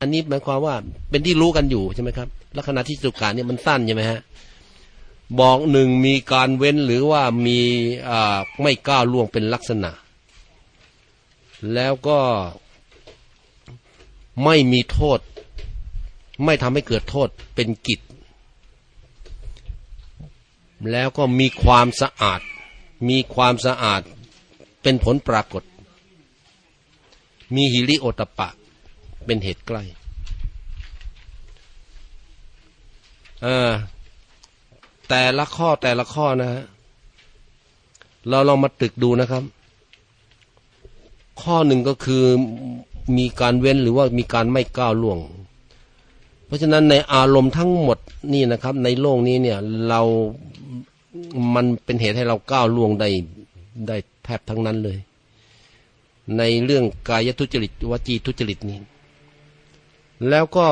อันนี้หมายความว่าเป็นที่รู้กันอยู่ใช่ไหมครับลักษณะที่สุการเนี่ยมันสั้นใช่ไหมฮะบอกหนึ่งมีการเว้นหรือว่ามีอ่าไม่ก้าวล่วงเป็นลักษณะ แล้วก็ไม่มีโทษ ไม่ทำให้เกิดโทษเป็นกิจ แล้วก็มีความสะอาด มีความสะอาดเป็นผลปรากฏ มีหิริโอตปะ เป็นเหตุใกล้แต่ละข้อแต่ละข้อนะฮะเราลองมาตึกดูนะครับ ข้อหนึ่งก็คือมีการเว้นหรือว่ามีการไม่ก้าวล่วง เพราะฉะนั้นในอารมณ์ทั้งหมดนี่นะครับ ในโลกนี้เนี่ยเรามันเป็นเหตุให้เราก้าวล่วงได้ได้แทบทั้งนั้นเลย ในเรื่องกายทุจริตวจีทุจริตนี้ แล้วก็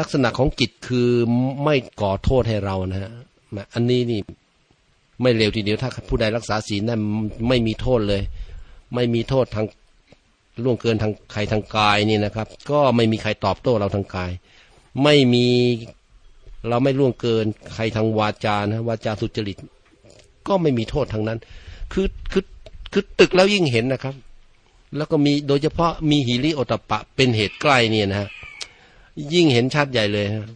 ลักษณะของจิตคือไม่ก่อโทษให้เรานะฮะอันนี้นี่ไม่เร็วทีเดียวถ้าผู้ใดรักษาศีลนั้นไม่มีโทษเลย ไม่มีโทษทางล่วงเกินทางใครทางกายนี่นะครับ ก็ไม่มีใครตอบโต้เราทางกาย ไม่มีเราไม่ล่วงเกินใครทางวาจานะวาจาสุจริต ก็ไม่มีโทษทางนั้น คือคือคือตึกแล้วยิ่งเห็นนะครับ แล้วก็มีโดยเฉพาะมีหิริโอตปะเป็นเหตุใกล้เนี่ยนะฮะยิ่งเห็นชัดใหญ่เลยฮะ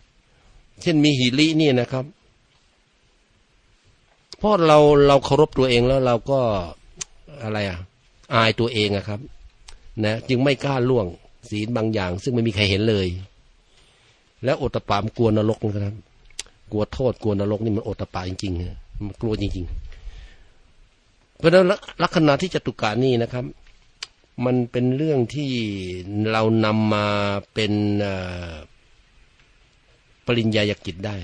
เช่นมีหิรินี่นะครับเพราะเราเราเคารพตัวเองแล้วเราก็อะไรอะ อายตัวเองอะครับ นะ จึงไม่กล้าล่วงศีลบางอย่าง ซึ่งไม่มีใครเห็นเลย แล้วโอตปามกลัวนรกนะครับ กลัวโทษกลัวนรกนี่มันโอตปาจริงๆฮะมันกลัวจริง ๆ เพราะฉะนั้นลักษณะที่จตุกานี่นะครับ มันเป็นเรื่องที่เรานำมาเป็นปริญญาญกิจได้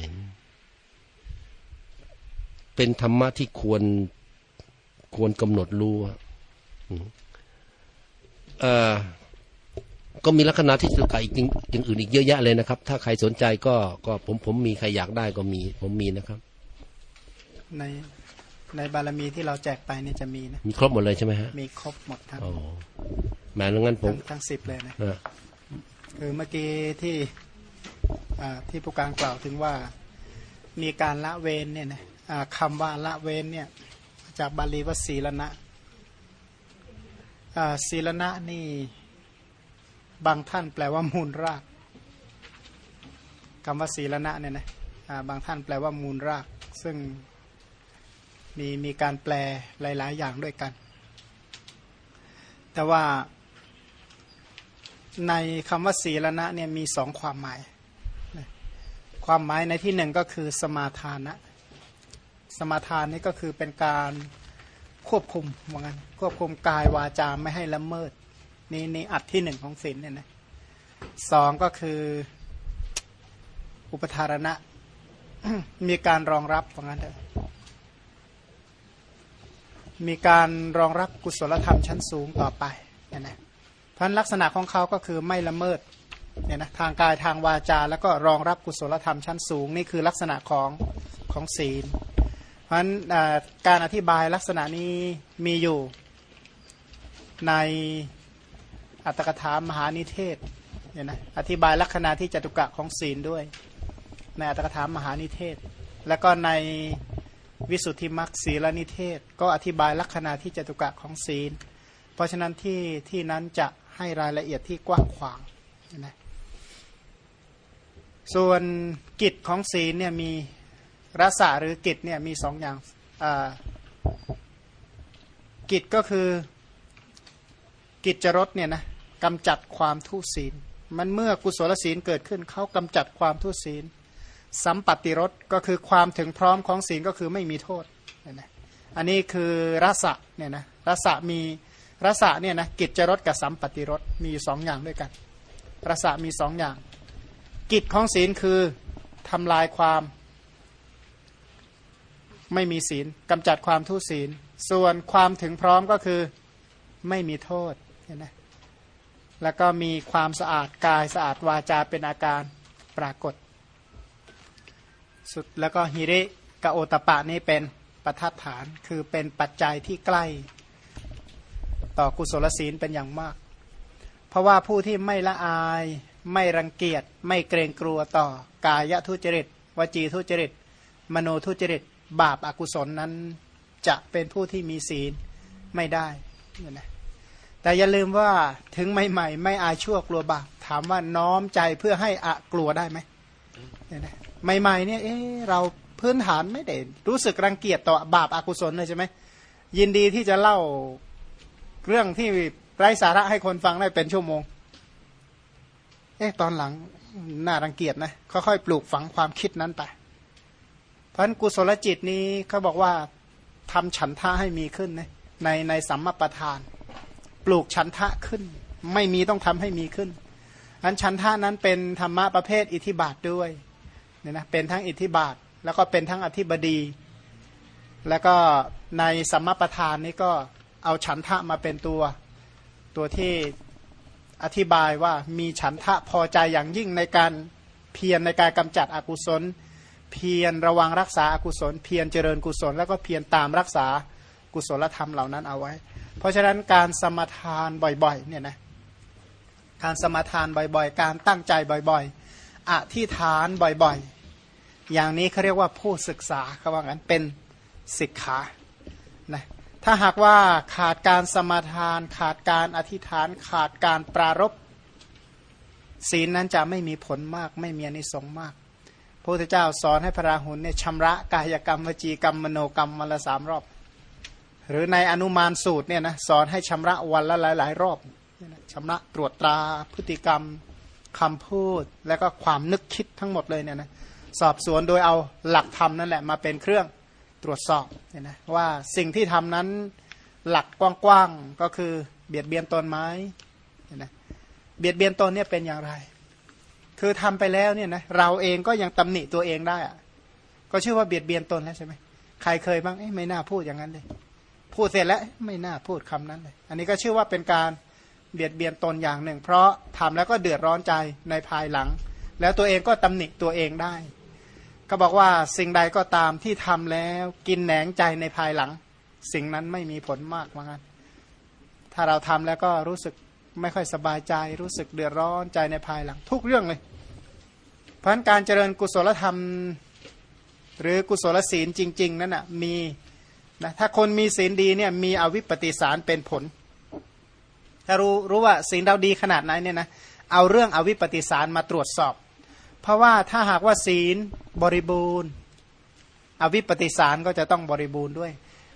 เป็นธรรมะที่ควรควรกำหนดรู้ก็มีลักษณะที่สุกอีกอย่างอื่นอีกเยอะแยะเลยนะครับ ถ้าใครสนใจก็ก็ผมผมมีใครอยากได้ก็มี ผมมีนะครับ ใน ในบารมีที่เราแจกไปนี่จะมีนะมีครบหมดเลยใช่ไหมฮะมีครบหมดครับโอ้แม้แล้วงั้นผมทั้งสิบเลยนะคือเมื่อกี้ที่ที่ผู้การกล่าวถึงว่ามีการละเวนเนี่ยนะคำว่าละเว้นเนี่ยจากบาลีว่าศีลนะศีลนะนี่บางท่านแปลว่ามูลรากคำว่าศีลนะเนี่ยนะบางท่านแปลว่ามูลราก ซึ่ง มีมีการแปลหลาย ๆ อย่างด้วยกัน แต่ว่าในคำว่าศีลนะเนี่ยมีสองความหมาย ความหมายในที่หนึ่งก็คือสมาทานะ สมาทานนี่ก็คือเป็นการควบคุมเหมือนกันควบคุมกายวาจาไม่ให้ละเมิด นี่นี่อัดที่หนึ่งของศีลเนี่ยนะสองก็คืออุปทารณะ มีการรองรับเหมือนกันเถอะ มีการรองรับกุศลธรรมชั้นสูงต่อไปเนี่ยนะพันลักษณะของเขาก็คือไม่ละเมิดเนี่ยนะทางกายทางวาจา แล้วก็รองรับกุศลธรรมชั้นสูง นี่คือลักษณะของของศีลเพราะฉะนั้นการอธิบายลักษณะนี้มีอยู่ในอัตถกถามหานิเทศเนี่ยนะอธิบายลักษณะที่จตุกะของศีลด้วย ในอัตถกถามมหานิเทศ แล้วก็ใน วิสุทธิมรรคศีลนิเทศ ก็อธิบายลักษณะที่จตุกะของศีล เพราะฉะนั้นที่ที่นั้นจะให้รายละเอียดที่กว้างขวางนะส่วนกิจของศีลเนี่ยมีรสะหรือกิจเนี่ยมีสองอย่างกิจก็คือกิจจรสเนี่ยนะกำจัดความทุศีล มันเมื่อกุศลศีลเกิดขึ้นเขากำจัดความทุศีล สัมปติรสก็คือความถึงพร้อมของศีลก็คือไม่มีโทษนะอันนี้คือรสะเนี่ยนะรสะมีรสะเนี่ยนะกิจจรสกับสัมปติรสมีสองอย่างด้วยกันรสะมีสองอย่าง กิจของศีลคือทำลายความไม่มีศีลกำจัดความทุศีล ส่วนความถึงพร้อมก็คือไม่มีโทษเห็นไหมแล้วก็มีความสะอาดกายสะอาดวาจาเป็นอาการปรากฏ สุดแล้วก็ฮิริกะโอตปะนี่เป็นประทัดฐาน คือเป็นปัจจัยที่ใกล้ ต่อกุศลศีลเป็นอย่างมาก เพราะว่าผู้ที่ไม่ละอายไม่รังเกียจไม่เกรงกลัวต่อกายทุจริตวจีทุจริต มโนทุจริต บาปอากุศลนั้นจะเป็นผู้ที่มีศีลไม่ได้นะแต่อย่าลืมว่าถึงใหม่ ๆ ไม่อายชั่วกลัวบาปถามว่าน้อมใจเพื่อให้อะกลัวได้ไหมเนี่ยนะ ใหม่ๆเนี่ยเอ๊เราพื้นฐานไม่ได้รู้สึกรังเกียจต่อบาปอากุศลเลยใช่ไหมยินดีที่จะเล่าเรื่องที่ไร้สาระให้คนฟังได้เป็นชั่วโมง เอ๊ะตอนหลังน่ารังเกียจนะค่อยๆปลูกฝังความคิดนั้นไป เพราะกุศลจิตนี้เขาบอกว่าทำฉันทะให้มีขึ้นนะในในสัมมาประธาน ปลูกฉันทะขึ้น ไม่มีต้องทำให้มีขึ้น อันฉันทะนั้นเป็นธรรมะประเภทอิทธิบาทด้วย เนี่ยนะเป็นทั้งอิทธิบาท แล้วก็เป็นทั้งอธิบดี แล้วก็ในสัมมาประธานนี้ก็เอาฉันทะมาเป็นตัวตัวที่อธิบายว่ามีฉันทะพอใจอย่างยิ่งในการเพียรในการกำจัดอกุศล เพียรระวังรักษาอากุศล เพียรเจริญกุศล แล้วก็เพียรตามรักษากุศลธรรมเหล่านั้นเอาไว้ เพราะฉะนั้นการสมทานบ่อยๆเนี่ยนะการสมทานบ่อยๆ การตั้งใจบ่อยๆ อธิษฐานบ่อยๆ อย่างนี้เขาเรียกว่าผู้ศึกษาเขาว่างั้นเป็นศิกขานะถ้าหากว่าขาดการสมาทาน ขาดการอธิษฐานขาดการปรารบศีลนั้นจะไม่มีผลมาก ไม่มีอนิสงส์มากพระพุทธเจ้าสอนให้พระราหุลเนี่ยชำระกายกรรมวจีกรรมมโนกรรมวันละสามรอบ หรือในอนุมานสูตรเนี่ยนะสอนให้ชำระวันละหลาย ๆ รอบชำระตรวจตราพฤติกรรม คำพูดและก็ความนึกคิดทั้งหมดเลยเนี่ยนะสอบสวนโดยเอาหลักธรรมนั่นแหละมาเป็นเครื่องตรวจสอบเนี่ยนะว่าสิ่งที่ทำนั้นหลักกว้างๆก็คือเบียดเบียนตนไหมเนี่ยนะเบียดเบียนตนเนี่ยเป็นอย่างไร คือทำไปแล้วเนี่ยนะเราเองก็ยังตำหนิตัวเองได้อะก็ชื่อว่าเบียดเบียนตนแล้วใช่ไหมใครเคยบ้างไม่น่าพูดอย่างนั้นเลย พูดเสร็จแล้วไม่น่าพูดคำนั้นเลย อันนี้ก็ชื่อว่าเป็นการเเบียดเบียนตนอย่างหนึ่ง เพราะทำแล้วก็เดือดร้อนใจในภายหลัง แล้วตัวเองก็ตำหนิตัวเองได้ ก็บอกว่าสิ่งใดก็ตามที่ทำแล้วกินแหนงใจในภายหลัง สิ่งนั้นไม่มีผลมากเหมือนกันถ้าเราทำแล้วก็รู้สึกไม่ค่อยสบายใจ รู้สึกเดือดร้อนใจในภายหลัง ทุกเรื่องเลยเพราะการเจริญกุศลธรรม หรือกุศลศีลจริง ๆ นั่นนะมีนะถ้าคนมีศีลดีเนี่ยมีอวิปปิสารเป็นผล ถ้ารู้รู้ว่าศีลเราดีขนาดไหนเนี่ยนะเอาเรื่องอวิปปิสารมาตรวจสอบ เพราะว่าถ้าหากว่าศีลบริบูรณ์ อวิปปิสารก็จะต้องบริบูรณ์ด้วย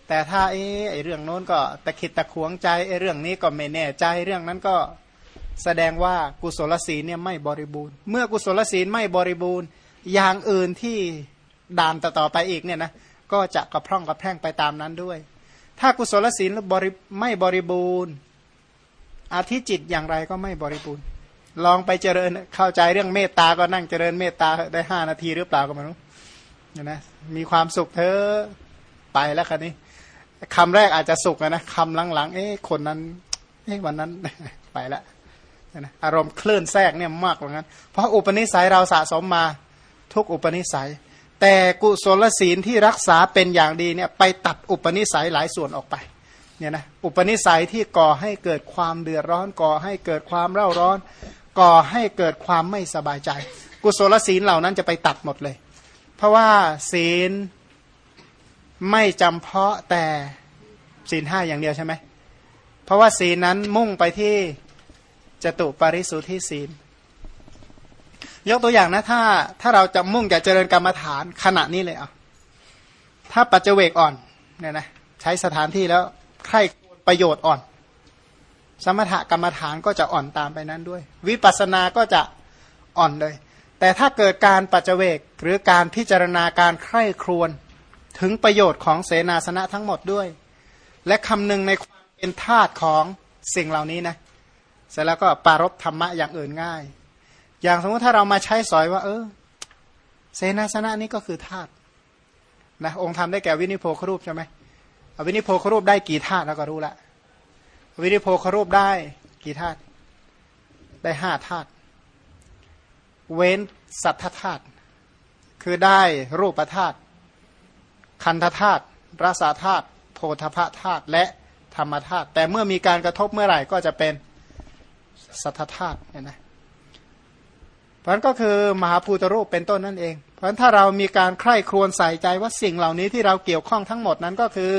แต่ถ้าไอ้เรื่องโน้นก็ตะขิดตะขวงใจไอ้เรื่องนี้ก็ไม่แน่ใจเรื่องนั้นก็แสดงว่ากุศลศีลเนี่ยไม่บริบูรณ์ เมื่อกุศลศีลไม่บริบูรณ์ อย่างอื่นที่ด่านต่อไปอีกเนี่ยนะก็จะกระพร่องกระแพร่งไปตามนั้นด้วย ถ้ากุศลศีลบริไม่บริบูรณ์ อาธิจิตอย่างไรก็ไม่บริบูรณ์ ลองไปเจริญเข้าใจเรื่องเมตตาก็นั่งเจริญเมตตาได้ห้านาทีหรือเปล่าก็ไม่รู้นะมีความสุขเธอไปแล้วคันนี้คำแรกอาจจะสุขนะคำหลังๆ เอ๊ะคนนั้นเอ๊ะวันนั้นไปแล้วนะอารมณ์คลื่นแทรกเนี่ยมากกว่านั้น เพราะอุปนิสัยเราสะสมมาทุกอุปนิสัย แต่กุศลศีลที่รักษาเป็นอย่างดีเนี่ยไปตัดอุปนิสัยหลายส่วนออกไป เนี่ยนะอุปนิสัยที่ก่อให้เกิดความเดือดร้อนก่อให้เกิดความเร่าร้อน ก่อให้เกิดความไม่สบายใจ กุศลศีลเหล่านั้นจะไปตัดหมดเลย เพราะว่าศีลไม่จำเพาะแต่ศีลห้าอย่างเดียวใช่ไหมเพราะว่าศีลนั้นมุ่งไปที่จตุปาริสุทธิศีล ยกตัวอย่างนะถ้าถ้าเราจะมุ่งจะเจริญกรรมฐานขณะนี้เลยอะถ้าปัจเจเวกอ่อนเนี่ยนะใช้สถานที่แล้ว ใครประโยชน์อ่อน สมถกรรมฐานก็จะอ่อนตามไปนั้นด้วย วิปัสสนาก็จะอ่อนเลย แต่ถ้าเกิดการปัจเจเวกหรือการพิจารณาการใคร่ครวญถึงประโยชน์ของเสนาสนะทั้งหมดด้วย และคำนึงในความเป็นธาตุของสิ่งเหล่านี้นะเสร็จแล้วก็ปารบธรรมะอย่างอื่นง่าย อย่างสมมติถ้าเรามาใช้สอยว่า เออ เสนาสนะนี้ก็คือธาตุนะองค์ธรรมได้แก่วินิโพครูปใช่ไหม อวินิโพครูปได้กี่ธาตุเราก็รู้ละอวิริโพครูปได้กี่ธาตุได้ห้าธาตุเว้นสัทธธาตุคือได้รูปธาตุคันธธาตุรสาธาตุโพธพธาตุและธรรมธาตุแต่เมื่อมีการกระทบเมื่อไหร่ก็จะเป็นสัทธธาตุเนี่ยนะเพราะนั้นก็คือมหาภูตรูปเป็นต้นนั่นเอง เพราะฉะนั้นถ้าเรามีการใคร่ครวญใส่ใจว่าสิ่งเหล่านี้ที่เราเกี่ยวข้องทั้งหมดนั้นก็คือ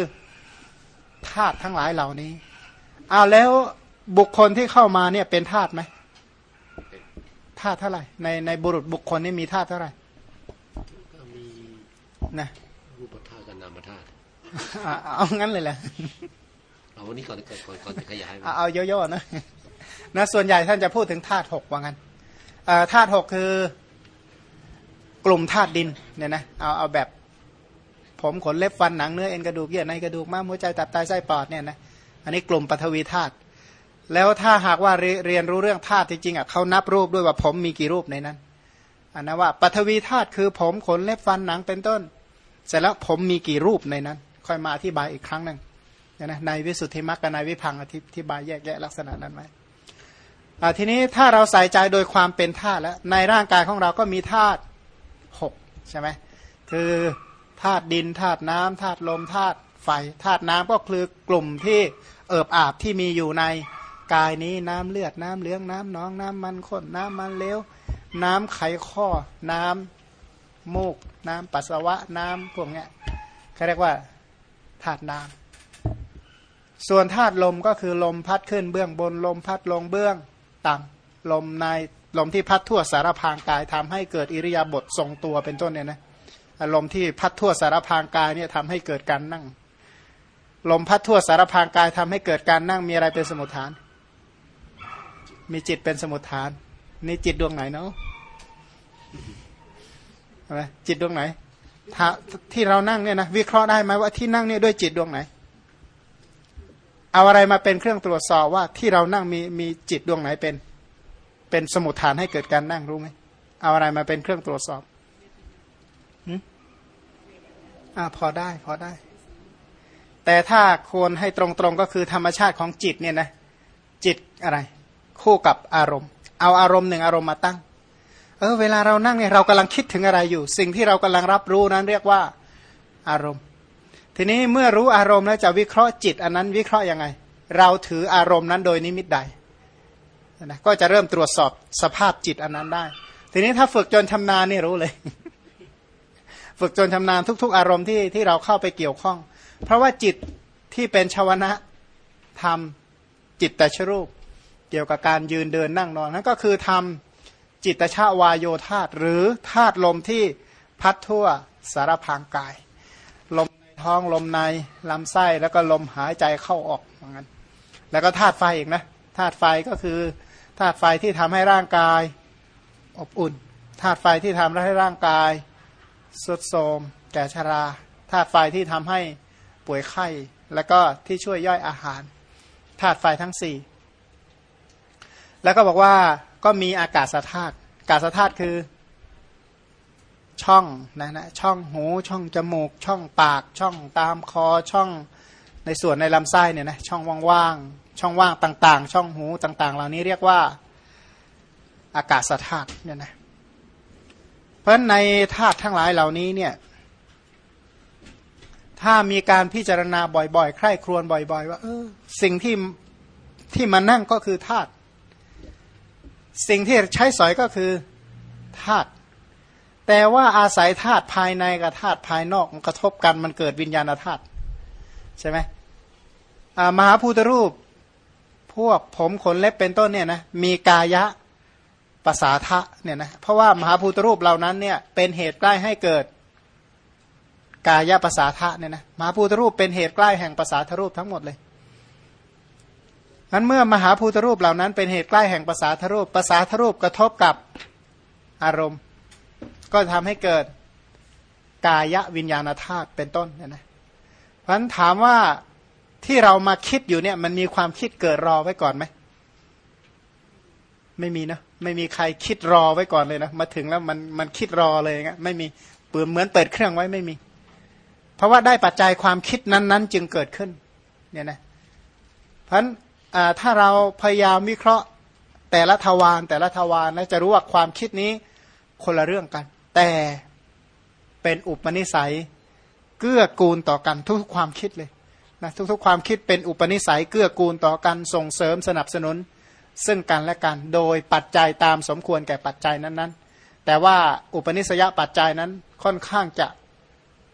ธาตุทั้งหลายเหล่านี้เอาแล้วบุคคลที่เข้ามาเนี่ยเป็นธาตุไหมธาตุเท่าไหร่ในในบุรุษบุคคลนี่มีธาตุเท่าไหร่ก็มีนะรูปธาตุกับนามธาตุอะเอางั้นเลยแหละเอาวันนี้ก่อนก่อนก่อนก่อนจะขยายเอาเอาย่อๆนะนะส่วนใหญ่ท่านจะพูดถึงธาตุหกว่างั้นเอ่อธาตุหกคือกลุ่มธาตุดินเนี่ยนะเอาเอาแบบ ผมขนเล็บฟันหนังเนื้อเอ็นกระดูกเยื่อในกระดูกม้ามหัวใจตับไตไส้ปอดเนี่ยนะอันนี้กลุ่มปฐวีธาตุแล้วถ้าหากว่าเรียนรู้เรื่องธาตุจริงๆอะเขานับรูปด้วยว่าผมมีกี่รูปในนั้นอันนะว่าปฐวีธาตุคือผมขนเล็บฟันหนังเป็นต้น เสร็จแล้วผมมีกี่รูปในนั้น ค่อยมาอธิบายอีกครั้งหนึ่งเนี่ยนะในวิสุทธิมรรคกับในวิพังอธิบายแยกแยะลักษณะนั้นไหมอ่าทีนี้ถ้าเราใส่ใจโดยความเป็นธาตุแล้วในร่างกายของเราก็มีธาตุหกใช่ไหมคือ ธาตุดินธาตุน้ำธาตุลมธาตุไฟธาตุน้ำก็คือกลุ่มที่เอิบอาบที่มีอยู่ในกายนี้น้ำเลือดน้ำเลี้ยงน้ำหนองน้ำมันข้นน้ำมันเลวน้ำไขข้อน้ำมูก น้ำปัสสาวะน้ำพวกเนี้ยเขาเรียกว่าธาตุน้ำส่วนธาตุลมก็คือลมพัดขึ้นเบื้องบนลมพัดลงเบื้องต่ำลมในลมที่พัดทั่วสารพางกายทำให้เกิดอิริยาบถทรงตัวเป็นต้นเนี่ยนะ ลมที่พัดทั่วสารพางกายเนี่ยทำให้เกิดการนั่ง ลมพัดทั่วสารพางกายทำให้เกิดการนั่งมีอะไรเป็นสมุทฐาน มีจิตเป็นสมุทฐาน นี่จิตดวงไหนเนาะอะไรจิตดวงไหนถ้าที่เรานั่งเนี่ยนะวิเคราะห์ได้ไหมว่าที่นั่งเนี่ยด้วยจิตดวงไหน เอาอะไรมาเป็นเครื่องตรวจสอบว่าที่เรานั่งมีมีจิตดวงไหนเป็น เป็นสมุทฐานให้เกิดการนั่งรู้ไหมเอาอะไรมาเป็นเครื่องตรวจสอบหืม อ่าพอได้พอได้ แต่ถ้าควรให้ตรงๆก็คือธรรมชาติของจิตเนี่ยนะจิตอะไร คู่กับอารมณ์ เอาอารมณ์หนึ่งอารมณ์มาตั้ง เออเวลาเรานั่งเนี่ยเรากำลังคิดถึงอะไรอยู่ สิ่งที่เรากำลังรับรู้นั้นเรียกว่าอารมณ์ ทีนี้เมื่อรู้อารมณ์แล้วจะวิเคราะห์จิต อันนั้นวิเคราะห์ยังไง เราถืออารมณ์นั้นโดยนิมิตใดนะก็จะเริ่มตรวจสอบสภาพจิตอันนั้นได้ ทีนี้ถ้าฝึกจนชำนาญนี่รู้เลย ฝึกจนชำนาญทุก ๆ อารมณ์ที่ที่เราเข้าไปเกี่ยวข้อง เพราะว่าจิตที่เป็นชาวนะทำจิตแต่ชรูป เกี่ยวกับการยืนเดินนั่งนอนนั่นก็คือทำจิตชาวายโยธาตหรือธาตุลมที่พัดทั่วสารพางกาย ลมในท้องลมในลำไส้แล้วก็ลมหายใจเข้าออกอย่างนั้นแล้วก็ธาตุไฟอีกนะธาตุไฟก็คือธาตุไฟที่ทำให้ร่างกายอบอุ่นธาตุไฟที่ทำให้ร่างกาย สุดโทมแก่ชราธาตุไฟที่ทำให้ป่วยไข้ แล้วก็ที่ช่วยย่อยอาหารธาตุไฟทั้งสี่แล้วก็บอกว่าก็มีอากาศธาตุอากาศธาตุคือช่องนะนะช่องหูช่องจมูก ช่องปาก ช่องตามคอช่องในส่วนในลำไส้เนี่ยนะช่องว่างๆช่องว่างต่าง ๆ ช่องหูต่าง ๆ เหล่านี้เรียกว่าอากาศธาตุเนี่ยนะ เพราะในธาตุทั้งหลายเหล่านี้เนี่ย ถ้ามีการพิจารณาบ่อยๆ ใคร่ครวญบ่อย ๆ ว่าเออสิ่งที่ที่มานั่งก็คือธาตุสิ่งที่ใช้สอยก็คือธาตุแต่ว่าอาศัยธาตุภายในกับธาตุภายนอกกระทบกันมันเกิดวิญญาณธาตุใช่ไหมมหาภูตรูป พวกผมขนเล็บเป็นต้นเนี่ยนะมีกายะ ภาษาทะเนี่ยนะเพราะว่ามหาภูตรูปเหล่านั้นเนี่ยเป็นเหตุใกล้ให้เกิดกายภาษาทะเนี่ยนะมหาภูตรูปเป็นเหตุใกล้แห่งภาษาทรูปทั้งหมดเลยนั้นเมื่อมหาภูตรูปเหล่านั้นเป็นเหตุใกล้แห่งภาษาทรูปภาษาทรูปกระทบกับอารมณ์ ก็ทำให้เกิดกายวิญญาณธาตุเป็นต้นเนี่ยนะเพราะฉะนั้นถามว่าที่เรามาคิดอยู่เนี่ยมันมีความคิดเกิดรอไว้ก่อนไหมไม่มีนะ ไม่มีใครคิดรอไว้ก่อนเลยนะ มาถึงแล้วมันมันคิดรอเลยงั้นไม่มีเปิดเหมือนเปิดเครื่องไว้ไม่มี เพราะว่าได้ปัจจัยความคิดนั้น ๆ จึงเกิดขึ้นเนี่ยนะเพราะฉะนั้นถ้าเราพยายามวิเคราะห์แต่ละทวารแต่ละทวารนะจะรู้ว่าความคิดนี้คนละเรื่องกัน แต่เป็นอุปนิสัยเกื้อกูลต่อกันทุกความคิดเลยนะทุกๆความคิดเป็นอุปนิสัยเกื้อกูลต่อกันส่งเสริมสนับสนุน ซึ่งกันและกัน โดยปัจจัยตามสมควรแก่ปัจจัยนั้นๆ แต่ว่าอุปนิสยปัจจัยนั้นค่อนข้างจะ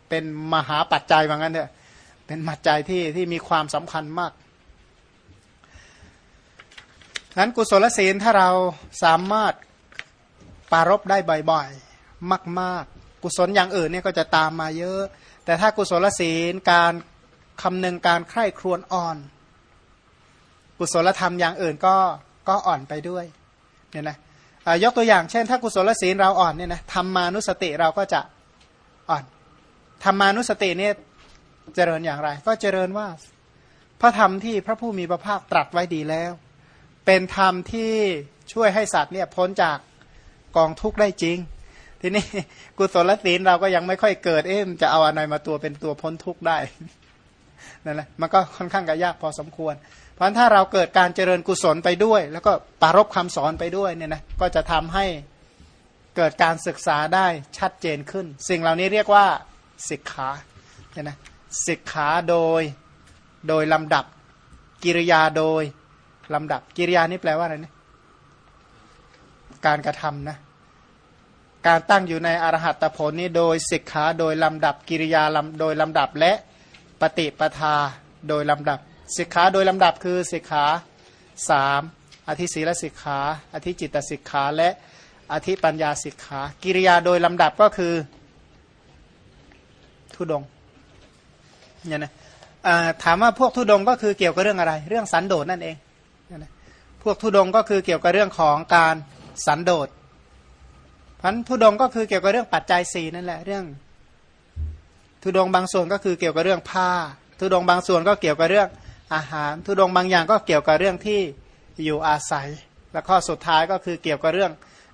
เป็นมหาปัจจัยว่างั้นเถอะเป็นปัจจัยที่ที่มีความสำคัญมากนั้นกุศลศีลถ้าเราสามารถปารบได้บ่อยๆ มาก ๆ กุศลอย่างอื่นเนี่ยก็จะตามมาเยอะ แต่ถ้ากุศลศีลการคำนึงการใคร่ครวญอ่อน กุศลธรรมอย่างอื่นก็ ก็อ่อนไปด้วยเนี่ยนะยกตัวอย่างเช่น ถ้ากุศลศีลเราอ่อนเนี่ยนะธรรมานุสติเราก็จะอ่อนธรรมานุสติเนี่ยเจริญอย่างไร ก็เจริญว่า พระธรรมที่พระผู้มีพระภาคตรัสไว้ดีแล้ว เป็นธรรมที่ช่วยให้สัตว์เนี่ยพ้นจากกองทุกข์ได้จริง ทีนี้กุศลศีลเราก็ยังไม่ค่อยเกิดเอ๊ะจะเอาอะไรมาตัวเป็นตัวพ้นทุกข์ได้นั่นแหละมันก็ค่อนข้างจะยากพอสมควร เพราะถ้าเราเกิดการเจริญกุศลไปด้วย แล้วก็ปารบคำสอนไปด้วยเนี่ยนะก็จะทำให้เกิดการศึกษาได้ชัดเจนขึ้น สิ่งเหล่านี้เรียกว่าศิกขาเนี่ยนะศิกขาโดยโดยลำดับกิริยาโดยลำดับกิริยานี่แปลว่าอะไรเนี่ยการกระทำนะการตั้งอยู่ในอรหัตผลนี้โดยศิกขาโดยลำดับกิริยาโดยลำดับและปฏิปทาโดยลำดับ ศิกขาโดยลำดับคือศิกขาสามอธิศีลศิกขาอธิจิตศิกขาและอธิปัญญาศิกขา กิริยาโดยลำดับก็คือทุดงเนี่ยนะถามว่าพวกทุดงก็คือเกี่ยวกับเรื่องอะไร เรื่องสันโดษนั่นเองนะพวกทุดงก็คือเกี่ยวกับเรื่องของการสันโดษพันทุดงก็คือเกี่ยวกับเรื่องปัจจัยสี่นั่นแหละเรื่อง ทุดงบางส่วนก็คือเกี่ยวกับเรื่องผ้า ทุดงบางส่วนก็เกี่ยวกับเรื่อง อาหารทุดงบางอย่างก็เกี่ยวกับเรื่องที่อยู่อาศัย และข้อสุดท้ายก็คือเกี่ยวกับเรื่อง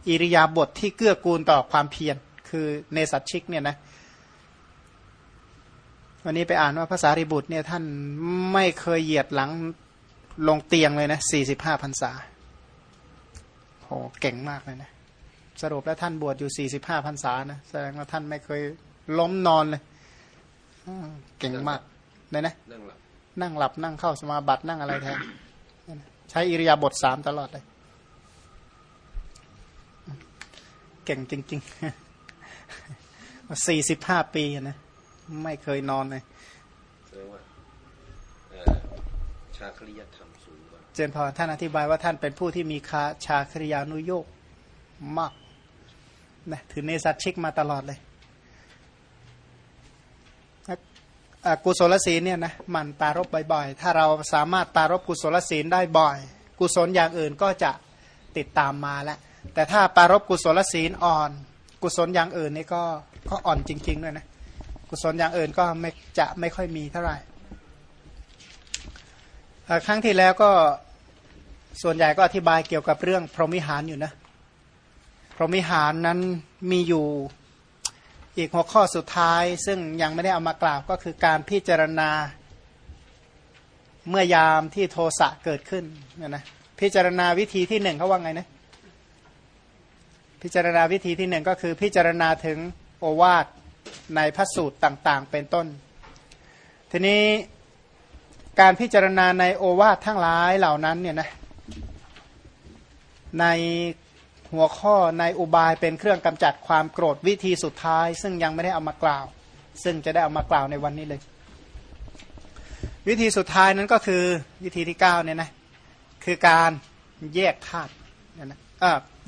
อิริยาบถทที่เกื้อกูลต่อความเพียรคือเนสัตชิกเนี่ยนะวันนี้ไปอ่านว่าภาษาริบุตรเนี่ยท่านไม่เคยเหยียดหลังลงเตียงเลยนะสี่สิบห้าพรรษาโหเก่งมากเลยนะสรุปแล้วท่านบวชอยู่สี่สิบห้าพรรษานะแสดงว่าท่านไม่เคยล้มนอนเลยเก่งมากเลยนะนั่งหลับ นั่งหลับนั่งเข้าสมาบัตินั่งอะไรแทนใช้อิริยาบถสามตลอดเลย เก่งจริงๆสี่สิบห้าปีนะ ไม่เคยนอนเลยแสดงว่าชาคริยธรรมสูงกว่าเจนพอท่านอธิบายว่าท่านเป็นผู้ที่มีคาชาคริยานุโยกมากนะถือเนสัตชิกมาตลอดเลย กุศลศีลเนี่ยนะมันปารบบ่อยๆ ถ้าเราสามารถปารบกุศลศีลได้บ่อย กุศลอย่างอื่นก็จะติดตามมาแล้วแต่ถ้าปารบกุศลศีลอ่อน กุศลอย่างอื่นนี่ก็ก็อ่อนจริงๆด้วยนะกุศลอย่างอื่นก็ไม่จะไม่ค่อยมีเท่าไหร่ครั้งที่แล้วก็ส่วนใหญ่ก็อธิบายเกี่ยวกับเรื่องพรหมิหารอยู่นะพรหมิหารนั้นมีอยู่ อีกหัวข้อสุดท้ายซึ่งยังไม่ได้เอามากล่าวก็คือการพิจารณาเมื่อยามที่โทสะเกิดขึ้นนะนะพิจารณาวิธีที่หนึ่งเขาว่าไงนะพิจารณาวิธีที่หนึ่งก็คือพิจารณาถึงโอวาทในพระสูตรต่างๆ เป็นต้น ทีนี้การพิจารณาในโอวาททั้งหลายเหล่านั้นเนี่ยนะใน หัวข้อในอุบายเป็นเครื่องกำจัดความโกรธวิธีสุดท้าย ซึ่งยังไม่ได้เอามากล่าว ซึ่งจะได้เอามากล่าวในวันนี้เลย วิธีสุดท้ายนั้นก็คือวิธีที่9เนี่ยนะคือการแยกธาตุเนี่ยนะ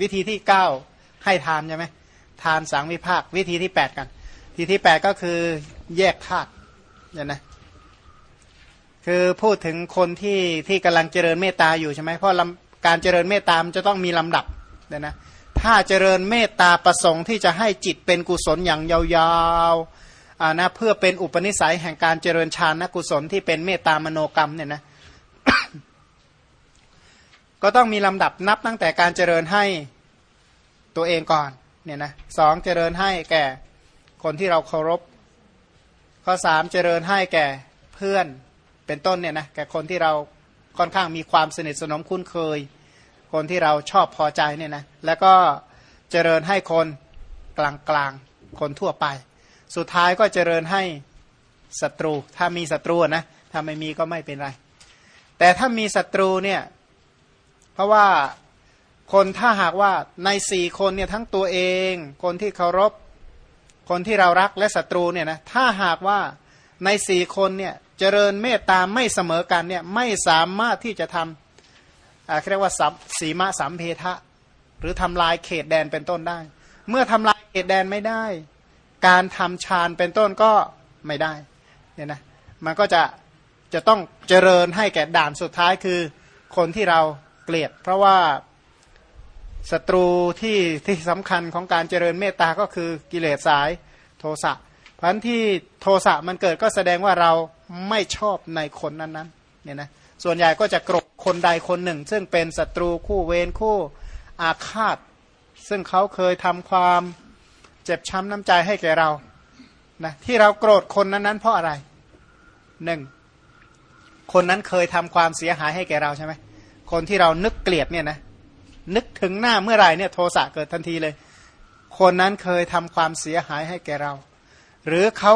วิธีที่9ให้ทานใช่ไหมทานสังวิภาค วิธีที่ 8 กันวิธีที่ 8 ก็คือแยกธาตุเนี่ยนะคือพูดถึงคนที่ที่กำลังเจริญเมตตาอยู่ใช่ไหมเพราะการเจริญเมตตามจะต้องมีลำดับ เนี่ยนะถ้าเจริญเมตตาประสงค์ที่จะให้จิตเป็นกุศลอย่างยาวๆอ่านะเพื่อเป็นอุปนิสัยแห่งการเจริญฌานกุศลที่เป็นเมตตามโนกรรมเนี่ยนะก็ต้องมีลำดับนับตั้งแต่การเจริญให้ตัวเองก่อนเนี่ยนะสองเจริญให้แก่คนที่เราเคารพ ข้อสามเจริญให้แก่เพื่อนเป็นต้นเนี่ยนะแก่คนที่เราค่อนข้างมีความสนิทสนมคุ้นเคย คนที่เราชอบพอใจเนี่ยนะแล้วก็เจริญให้คนกลางกลางคนทั่วไป สุดท้ายก็เจริญให้ศัตรู ถ้ามีศัตรูนะถ้าไม่มีก็ไม่เป็นไร แต่ถ้ามีศัตรูเนี่ยเพราะว่าคนถ้าหากว่าในสี่คนเนี่ยทั้งตัวเอง คนที่เคารพคนที่เรารักและศัตรูเนี่ยนะถ้าหากว่าในสี่คนเนี่ยเจริญเมตตาไม่เสมอกันเนี่ยไม่สามารถที่จะทำ เรียกว่าสีมะสัมเพทะ หรือทำลายเขตแดนเป็นต้นได้ เมื่อทำลายเขตแดนไม่ได้ การทำฌานเป็นต้นก็ไม่ได้เนี่ยนะมันก็จะจะต้องเจริญให้แก่ด่านสุดท้ายคือคนที่เราเกลียด เพราะว่าศัตรูที่ที่สำคัญของการเจริญเมตตาก็คือกิเลสสายโทสะเพราะที่โทสะมันเกิดก็แสดงว่าเราไม่ชอบในคนนั้นๆเนี่ยนะ ส่วนใหญ่ก็จะกรบคนใดคนหนึ่ง ซึ่งเป็นศัตรูคู่เวรคู่อาฆาต ซึ่งเขาเคยทำความเจ็บช้ำน้ำใจให้แก่เรานะที่เราโกรธคนนั้นๆเพราะอะไรหนึ่งคนนั้นเคยทำความเสียหายให้แก่เราใช่ไหมคนที่เรานึกเกลียดเนี่ยนะนึกถึงหน้าเมื่อไหร่เนี่ยโทสะเกิดทันทีเลย คนนั้นเคยทำความเสียหายให้แก่เรา หรือเขา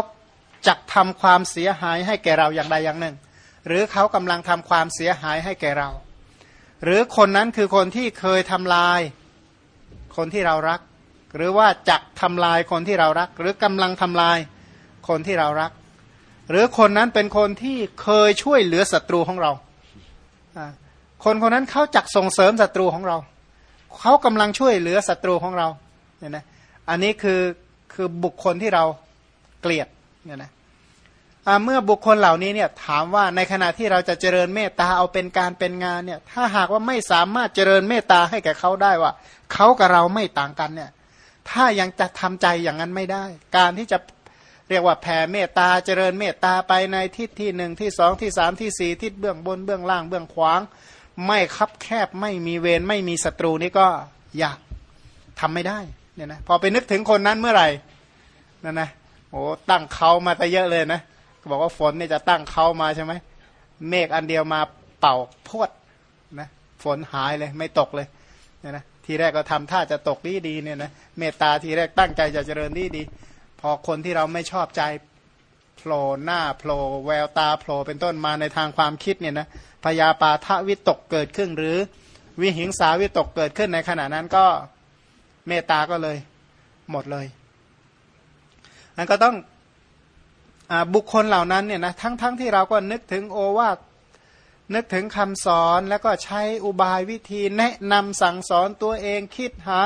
จักทำความเสียหายให้แก่เราอย่างใดอย่างหนึ่ง หรือเขากำลังทำความเสียหายให้แก่เรา หรือคนนั้นคือคนที่เคยทำลาย คนที่เรารัก หรือว่าจักทำลายคนที่เรารัก หรือกำลังทำลายคนที่เรารัก หรือคนนั้นเป็นคนที่เคยช่วยเหลือศัตรูของเรา คนคนนั้นเขาจักส่งเสริมศัตรูของเรา เขากำลังช่วยเหลือศัตรูของเราเนี่ยนะอันนี้คือคือบุคคลที่เราเกลียดเนี่ยนะ เมื่อบุคคลเหล่านี้เนี่ยถามว่าในขณะที่เราจะเจริญเมตตาเอาเป็นการเป็นงานเนี่ยถ้าหากว่าไม่สามารถเจริญเมตตาให้แก่เขาได้ว่าเขากับเราไม่ต่างกันเนี่ยถ้ายังจะทำใจอย่างนั้นไม่ได้ การที่จะเรียกว่าแผ่เมตตาเจริญเมตตาไปในทิศที่หนึ่งที่สองที่สามที่สี่ทิศเบื้องบนเบื้องล่างเบื้องขวาง ไม่คับแคบไม่มีเวรไม่มีศัตรูนี่ก็ยากทำไม่ได้เนี่ยนะพอไปนึกถึงคนนั้นเมื่อไหร่นั่นนะโอ้ตั้งเขามาแต่เยอะเลยนะ บอกว่าฝนเนี่ยจะตั้งเขามาใช่ไหมเมฆอันเดียวมาเป่าพวดนะฝนหายเลยไม่ตกเลยเนี่ยนะทีแรกก็ทำท่าจะตกดีดีเนี่ยนะเมตตาทีแรกตั้งใจจะเจริญดีดี พอคนที่เราไม่ชอบใจโผล่หน้าโผล่แววตาโผล่เป็นต้นมาในทางความคิดเนี่ยนะพยาปาทวิตกเกิดขึ้น หรือวิหิงสาวิตกเกิดขึ้นในขณะนั้นก็เมตตาก็เลย หมดเลยอันก็ต้อง บุคคลเหล่านั้นเนี่ยนะทั้งๆทที่เราก็นึกถึงโอวาทนึกถึงคำสอนแล้วก็ใช้อุบายวิธีแนะนำสั่งสอนตัวเองคิดหา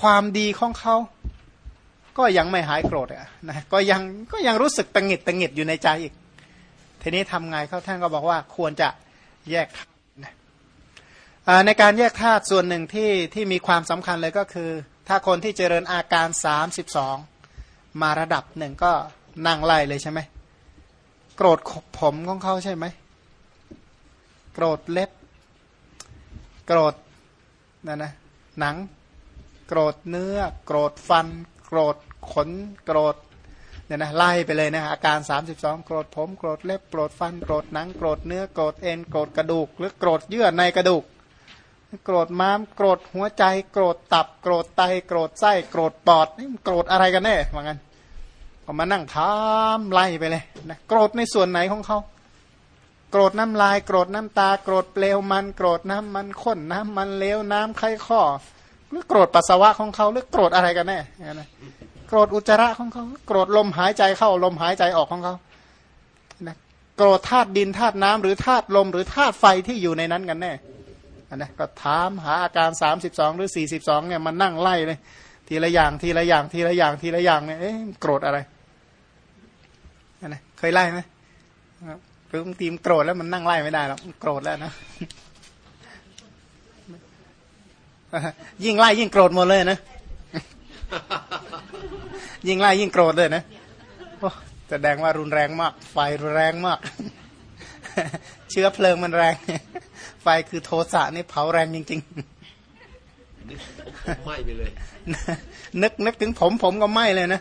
ความดีของเขา ก็ยังไม่หายโกรธอะนะก็ยังก็ยังรู้สึกตังหิดตังหิดอยู่ในใจอีก ทีนี้ทำไงเขาท่านก็บอกว่าควรจะแยกในการแยกธาตุส่วนหนึ่งที่ที่มีความสำคัญเลยก็คือ ถ้าคนที่เจริญอาการ 32 มาระดับหนึ่งก็ นั่งไล่เลยใช่ไหมโกรธผมของเขาใช่ไหมโกรธเล็บ โกรธนั่นนะหนัง โกรธเนื้อ โกรธฟัน โกรธขน โกรธเนี่ยนะไล่ไปเลยนะอาการ 32 โกรธผม โกรธเล็บ โกรธฟัน โกรธหนัง โกรธเนื้อ โกรธเอ็น โกรธกระดูก หรือโกรธเยื่อในกระดูก โกรธม้าม โกรธหัวใจ โกรธตับ โกรธไต โกรธไส้ โกรธปอดนี่โกรธอะไรกันแน่ว่างั้น ก็มานั่งถามไล่ไปเลยนะโกรธในส่วนไหนของเขา โกรธน้ำลาย โกรธน้ำตา โกรธเปลวมัน โกรธน้ำมันข้นน้ำมันเลวน้ำไข้ข้อหรือโกรธปัสสาวะของเขาหรือโกรธอะไรกันแน่นะโกรธอุจจาระของเขา โกรธลมหายใจเข้าลมหายใจออกของเขานะโกรธธาตุดินธาตุน้ำหรือธาตุลมหรือธาตุไฟที่อยู่ในนั้นกันแน่นะก็ถามหาอาการสามสิบสองหรือสี่สิบสองเนี่ยมันนั่งไล่เลย ทีละอย่างทีละอย่างทีละอย่างทีละอย่างเนี่ยโกรธอะไร นะเคยไล่ไหมคือบางทีมโกรธแล้วมันนั่งไล่ไม่ได้หรอกโกรธแล้วนะยิ่งไล่ยิ่งโกรธหมดเลยนะยิ่งไล่ยิ่งโกรธเลยนะแสดงว่ารุนแรงมาก ไฟรุนแรงมาก เชื้อเพลิงมันแรง ไฟคือโทสะนี่เผาแรงจริงๆไหม้ไปเลย นึกนึกถึงผมผมก็ไหม้เลยนะ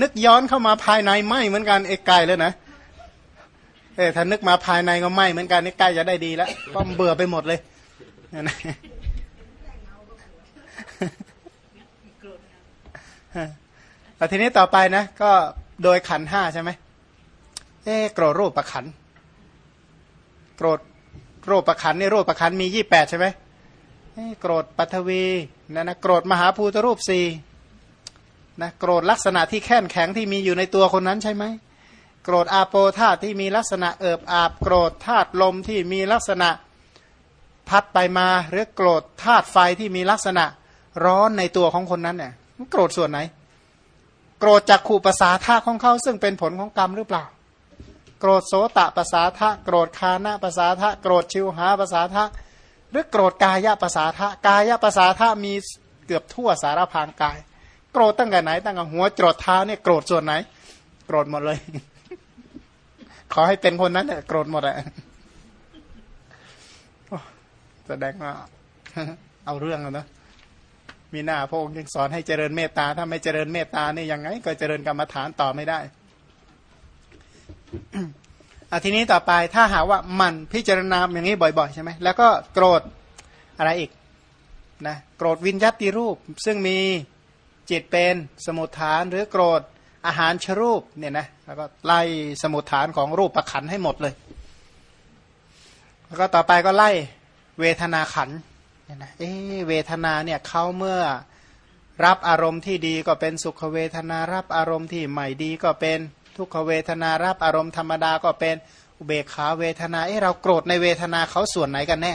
นึกย้อนเข้ามาภายในไหมเหมือนกันเอกไกลเลยนะเออถ้านึกมาภายในก็ไหมเหมือนกันนี่ใกล้จะได้ดีแล้วก็เบื่อไปหมดเลยแต่ทีนี้ต่อไปนะ ก็โดยขันห้าใช่ไหมเอ๊โกรธรูปประขัน โกรธรคปประคันนี่โรคประคันมียี่แปดใช่ไหม โกรธปัทวีนะนะโกรธมหาภูตรูปสี่นะโกรธลักษณะที่แข็งแข็งที่มีอยู่ในตัวคนนั้นใช่ไหมโกรธอาโปธาตที่มีลักษณะเอิบอาบ โกรธธาตุลมที่มีลักษณะพัดไปมาหรือโกรธธาตุไฟที่มีลักษณะร้อนในตัวของคนนั้นเนี่ยโกรธส่วนไหน โกรธจากขู่ภาษาท่าของเขาซึ่งเป็นผลของกรรมหรือเปล่า โกรธโสตะภาษาทะโกรธคานะภาษาทะโกรธชิวหาภาษาทะ หรือโกรธกายะภาษาทะกายะภาษาทะมีเกือบทั่วสารพางกาย โกรธตั้งแต่ไหน ตั้งแต่หัวจรดเท้าเนี่ยโกรธส่วนไหน โกรธหมดเลย ขอให้เป็นคนนั้นเนี่ยโกรธหมดอะแสดงว่าเอาเรื่องแล้วนะมีหน้าพระองค์ยังสอนให้เจริญเมตตา ถ้าไม่เจริญเมตตาเนี่ยยังไง ก็เจริญกรรมฐานต่อไม่ได้ อาทีนี้ต่อไปถ้าหาว่ามันพิจารณาอย่างนี้บ่อยๆใช่ไหมแล้วก็โกรธอะไรอีกนะโกรธวินยัติรูป ซึ่งมีจิตเป็นสมุทฐานหรือโกรธอาหารชรูปเนี่ยนะแล้วก็ไล่สมุทฐานของรูปประขันให้หมดเลย แล้วก็ต่อไปก็ไล่เวทนาขันเนี่ยนะเอเวทนาเนี่ยเขาเมื่อรับอารมณ์ที่ดีก็เป็นสุขเวทนารับอารมณ์ที่ใหม่ดีก็เป็น ทุกขเวทนารับอารมณ์ธรรมดาก็เป็นอุเบกขาเวทนาเอ้เราโกรธในเวทนาเขาส่วนไหนกันแน่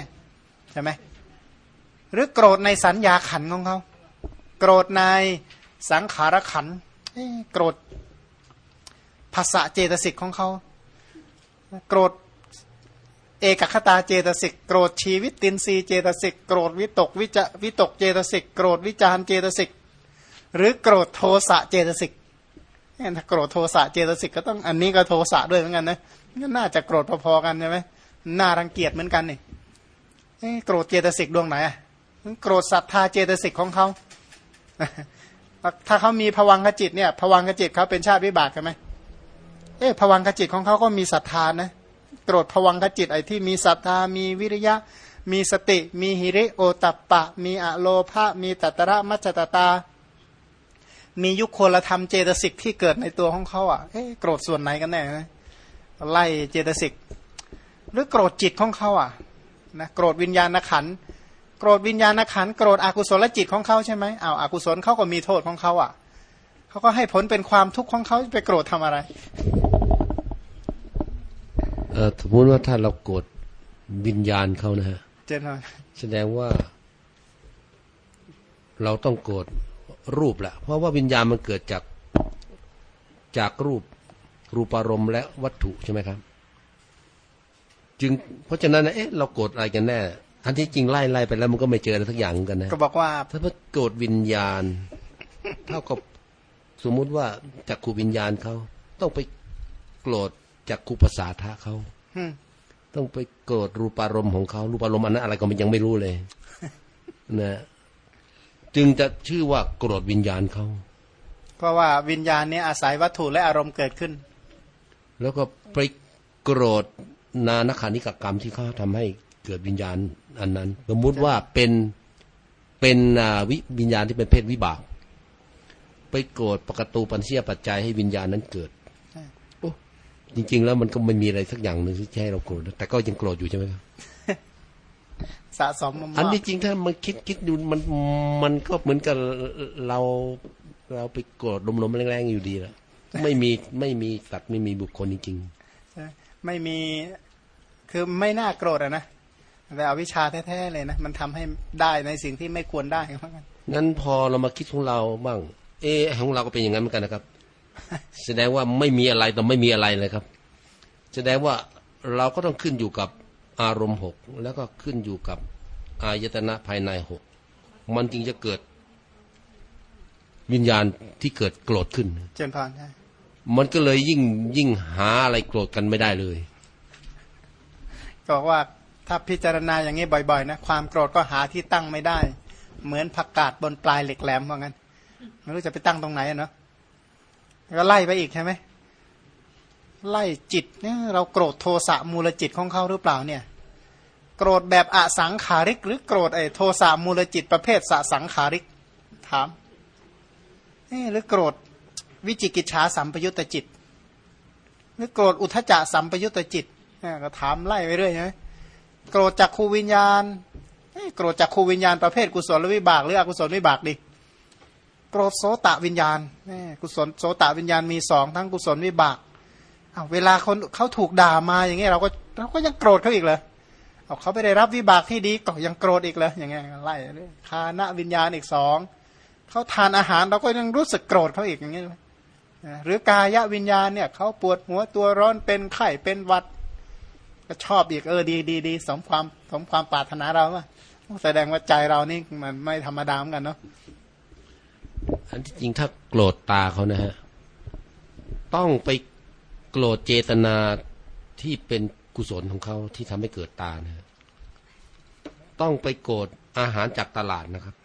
ใช่ไหมหรือโกรธในสัญญาขันของเขาโกรธในสังขารขันโกรธภาษาเจตสิกของเขาโกรธเอกคตาเจตสิกโกรธชีวิตตินรีเจตสิกโกรธวิตกวิจวิตกเจตสิกโกรธวิจารเจตสิกหรือโกรธโทสะเจตสิก ถ้าโกรธโทสะเจตสิกก็ต้องอันนี้ก็โทสะด้วยเหมือนกันนะน่าจะโกรธพอๆกันใช่ไหมน่ารังเกียจเหมือนกันนี่โกรธเจตสิกดวงไหนอะโกรธศรัทธาเจตสิกของเขาถ้าเขามีผวังขจิตเนี่ยผวังขจิตเขาเป็นชาติวิบากใช่ไหมเอ๊ะผวังขจิตของเขาก็มีศรัทธานะโกรธผวังขจิตไอ้ที่มีศรัทธามีวิริยะ มีสติ มีหิริโอตัปปะ มีอะโลภะมีตัตระมัจจตตา มียุคโคลธรรมเจตสิกที่เกิดในตัวของเขาอะเอ๊ะโกรธส่วนไหนกันแน่นะไล่เจตสิกหรือโกรธจิตของเขาอะนะโกรธวิญญาณขันโกรธวิญญาณขันโกรธอกุศลจิตของเขาใช่ไหมอ้าวอกุศลเขาก็มีโทษของเขาอะเขาก็ให้ผลเป็นความทุกข์ของเขาไปโกรธทำอะไรเออสมมติว่าถ้าเราโกรธวิญญาณเขานะฮะเจนแสดงว่า เราต้องโกรธ รูปแหละเพราะว่าวิญญาณมันเกิดจากจากรูปรูปารมณ์และวัตถุใช่ไหมครับ จึงเพราะฉะนั้นเอ๊ะเราโกรธอะไรกันแน่ทันที่จริงไล่ไล่ไปแล้วมันก็ไม่เจออะไรสักอย่างกันนะก็บอกว่า ถ้าว่าโกรธวิญญาณ เท่ากับสมมุติว่าจากขูวิญญาณเขาต้องไปโกรธจากขูภาษาทะเขาต้องไปโกรธรูปารมณ์ของเขารูปารมณ์อันนั้นอะไรก็มันยังไม่รู้เลย นะ จึงจะชื่อว่าโกรธวิญญาณเขาเพราะว่าวิญญาณนี้อาศัยวัตถุและอารมณ์เกิดขึ้น แล้วก็ไปโกรธนานขานิกกรรมที่เขาทำให้เกิดวิญญาณอันนั้น สมมุติว่าเป็นเป็นวิวิญญาณที่เป็นเพศวิบาก ไปโกรธปกตูปัญเชียปัจจัยให้วิญญาณนั้นเกิดโอ้จริง ๆ แล้วมันก็ไม่มีอะไรสักอย่างหนึ่งที่ให้เราโกรธแต่ก็ยังโกรธอยู่ใช่ไหมครับ สะสมอันนี้จริงถ้ามันคิดคิดดูมันมันก็เหมือนกับเราเราไปโกรธลมๆแรงๆอยู่ดีแล้วไม่มีไม่มีสัตว์ไม่มีบุคคลจริงไม่มีคือไม่น่าโกรธอะนะแต่อวิชชาแท้ๆเลยนะมันทำให้ได้ในสิ่งที่ไม่ควรได้เพราะงั้นงั้นพอเรามาคิดของเราบ้าง เออของเราก็เป็นอย่างนั้นเหมือนกันนะครับ แสดงว่าไม่มีอะไรแต่ไม่มีอะไรเลยครับ แสดงว่าเราก็ต้องขึ้นอยู่กับ อารมณ์หกแล้วก็ขึ้นอยู่กับอายตนะภายในหกมันจึงจะเกิดวิญญาณที่เกิดโกรธขึ้น เจนพานใช่มันก็เลยยิ่งยิ่งหาอะไรโกรธกันไม่ได้เลยบอกว่าถ้าพิจารณาอย่างนี้บ่อย ๆ นะ ความโกรธก็หาที่ตั้งไม่ได้ เหมือนผักกาดบนปลายเหล็กแหลมว่างั้นไม่รู้จะไปตั้งตรงไหนเนาะก็ไล่ไปอีกใช่ไหม ไล่จิตเนี่ยเราโกรธโทสะมูลจิตของเขาหรือเปล่าเนี่ย โกรธแบบอสังขาริก หรือโกรธไอ้โทสะมูลจิตประเภทสสังขาริกถามนี่หรือโกรธวิจิกิจฉาสัมปยุตตจิต หรือโกรธอุทจจะสัมปยุตตจิตก็ถามไล่ไปเรื่อยใช่ไหมโกรธจากครูวิญญาณโกรธจากครูวิญญาณประเภทกุศลวิบาก หรืออกุศลวิบากดิโกรธโสตะวิญญาณกุศลโสตะวิญญาณมีสองทั้งกุศลวิบาก เวลาคนเขาถูกด่ามาอย่างเงี้ยเราก็เราก็ยังโกรธเขาอีกเลยเอาเขาไม่ได้รับวิบากที่ดีก็ยังโกรธอีกเลยอย่างเงี้ยไล่คานะวิญญาณอีกสองเขาทานอาหารเราก็ยังรู้สึกโกรธเขาอีกอย่างเงี้ยหรือกายวิญญาณเนี่ยเขาปวดหัวตัวร้อนเป็นไข้เป็นวัด ก็ชอบอีกเออดีดีดีสมความสมความปรารถนาเราอะแสดงว่าใจเรานี่มันไม่ธรรมดาเหมือนกันเนาะอันที่จริงถ้าโกรธตาเขานะฮะต้องไป โกรธเจตนาที่เป็นกุศลของเขาที่ทำให้เกิดตานะฮะต้องไปโกรธอาหารจากตลาดนะครับ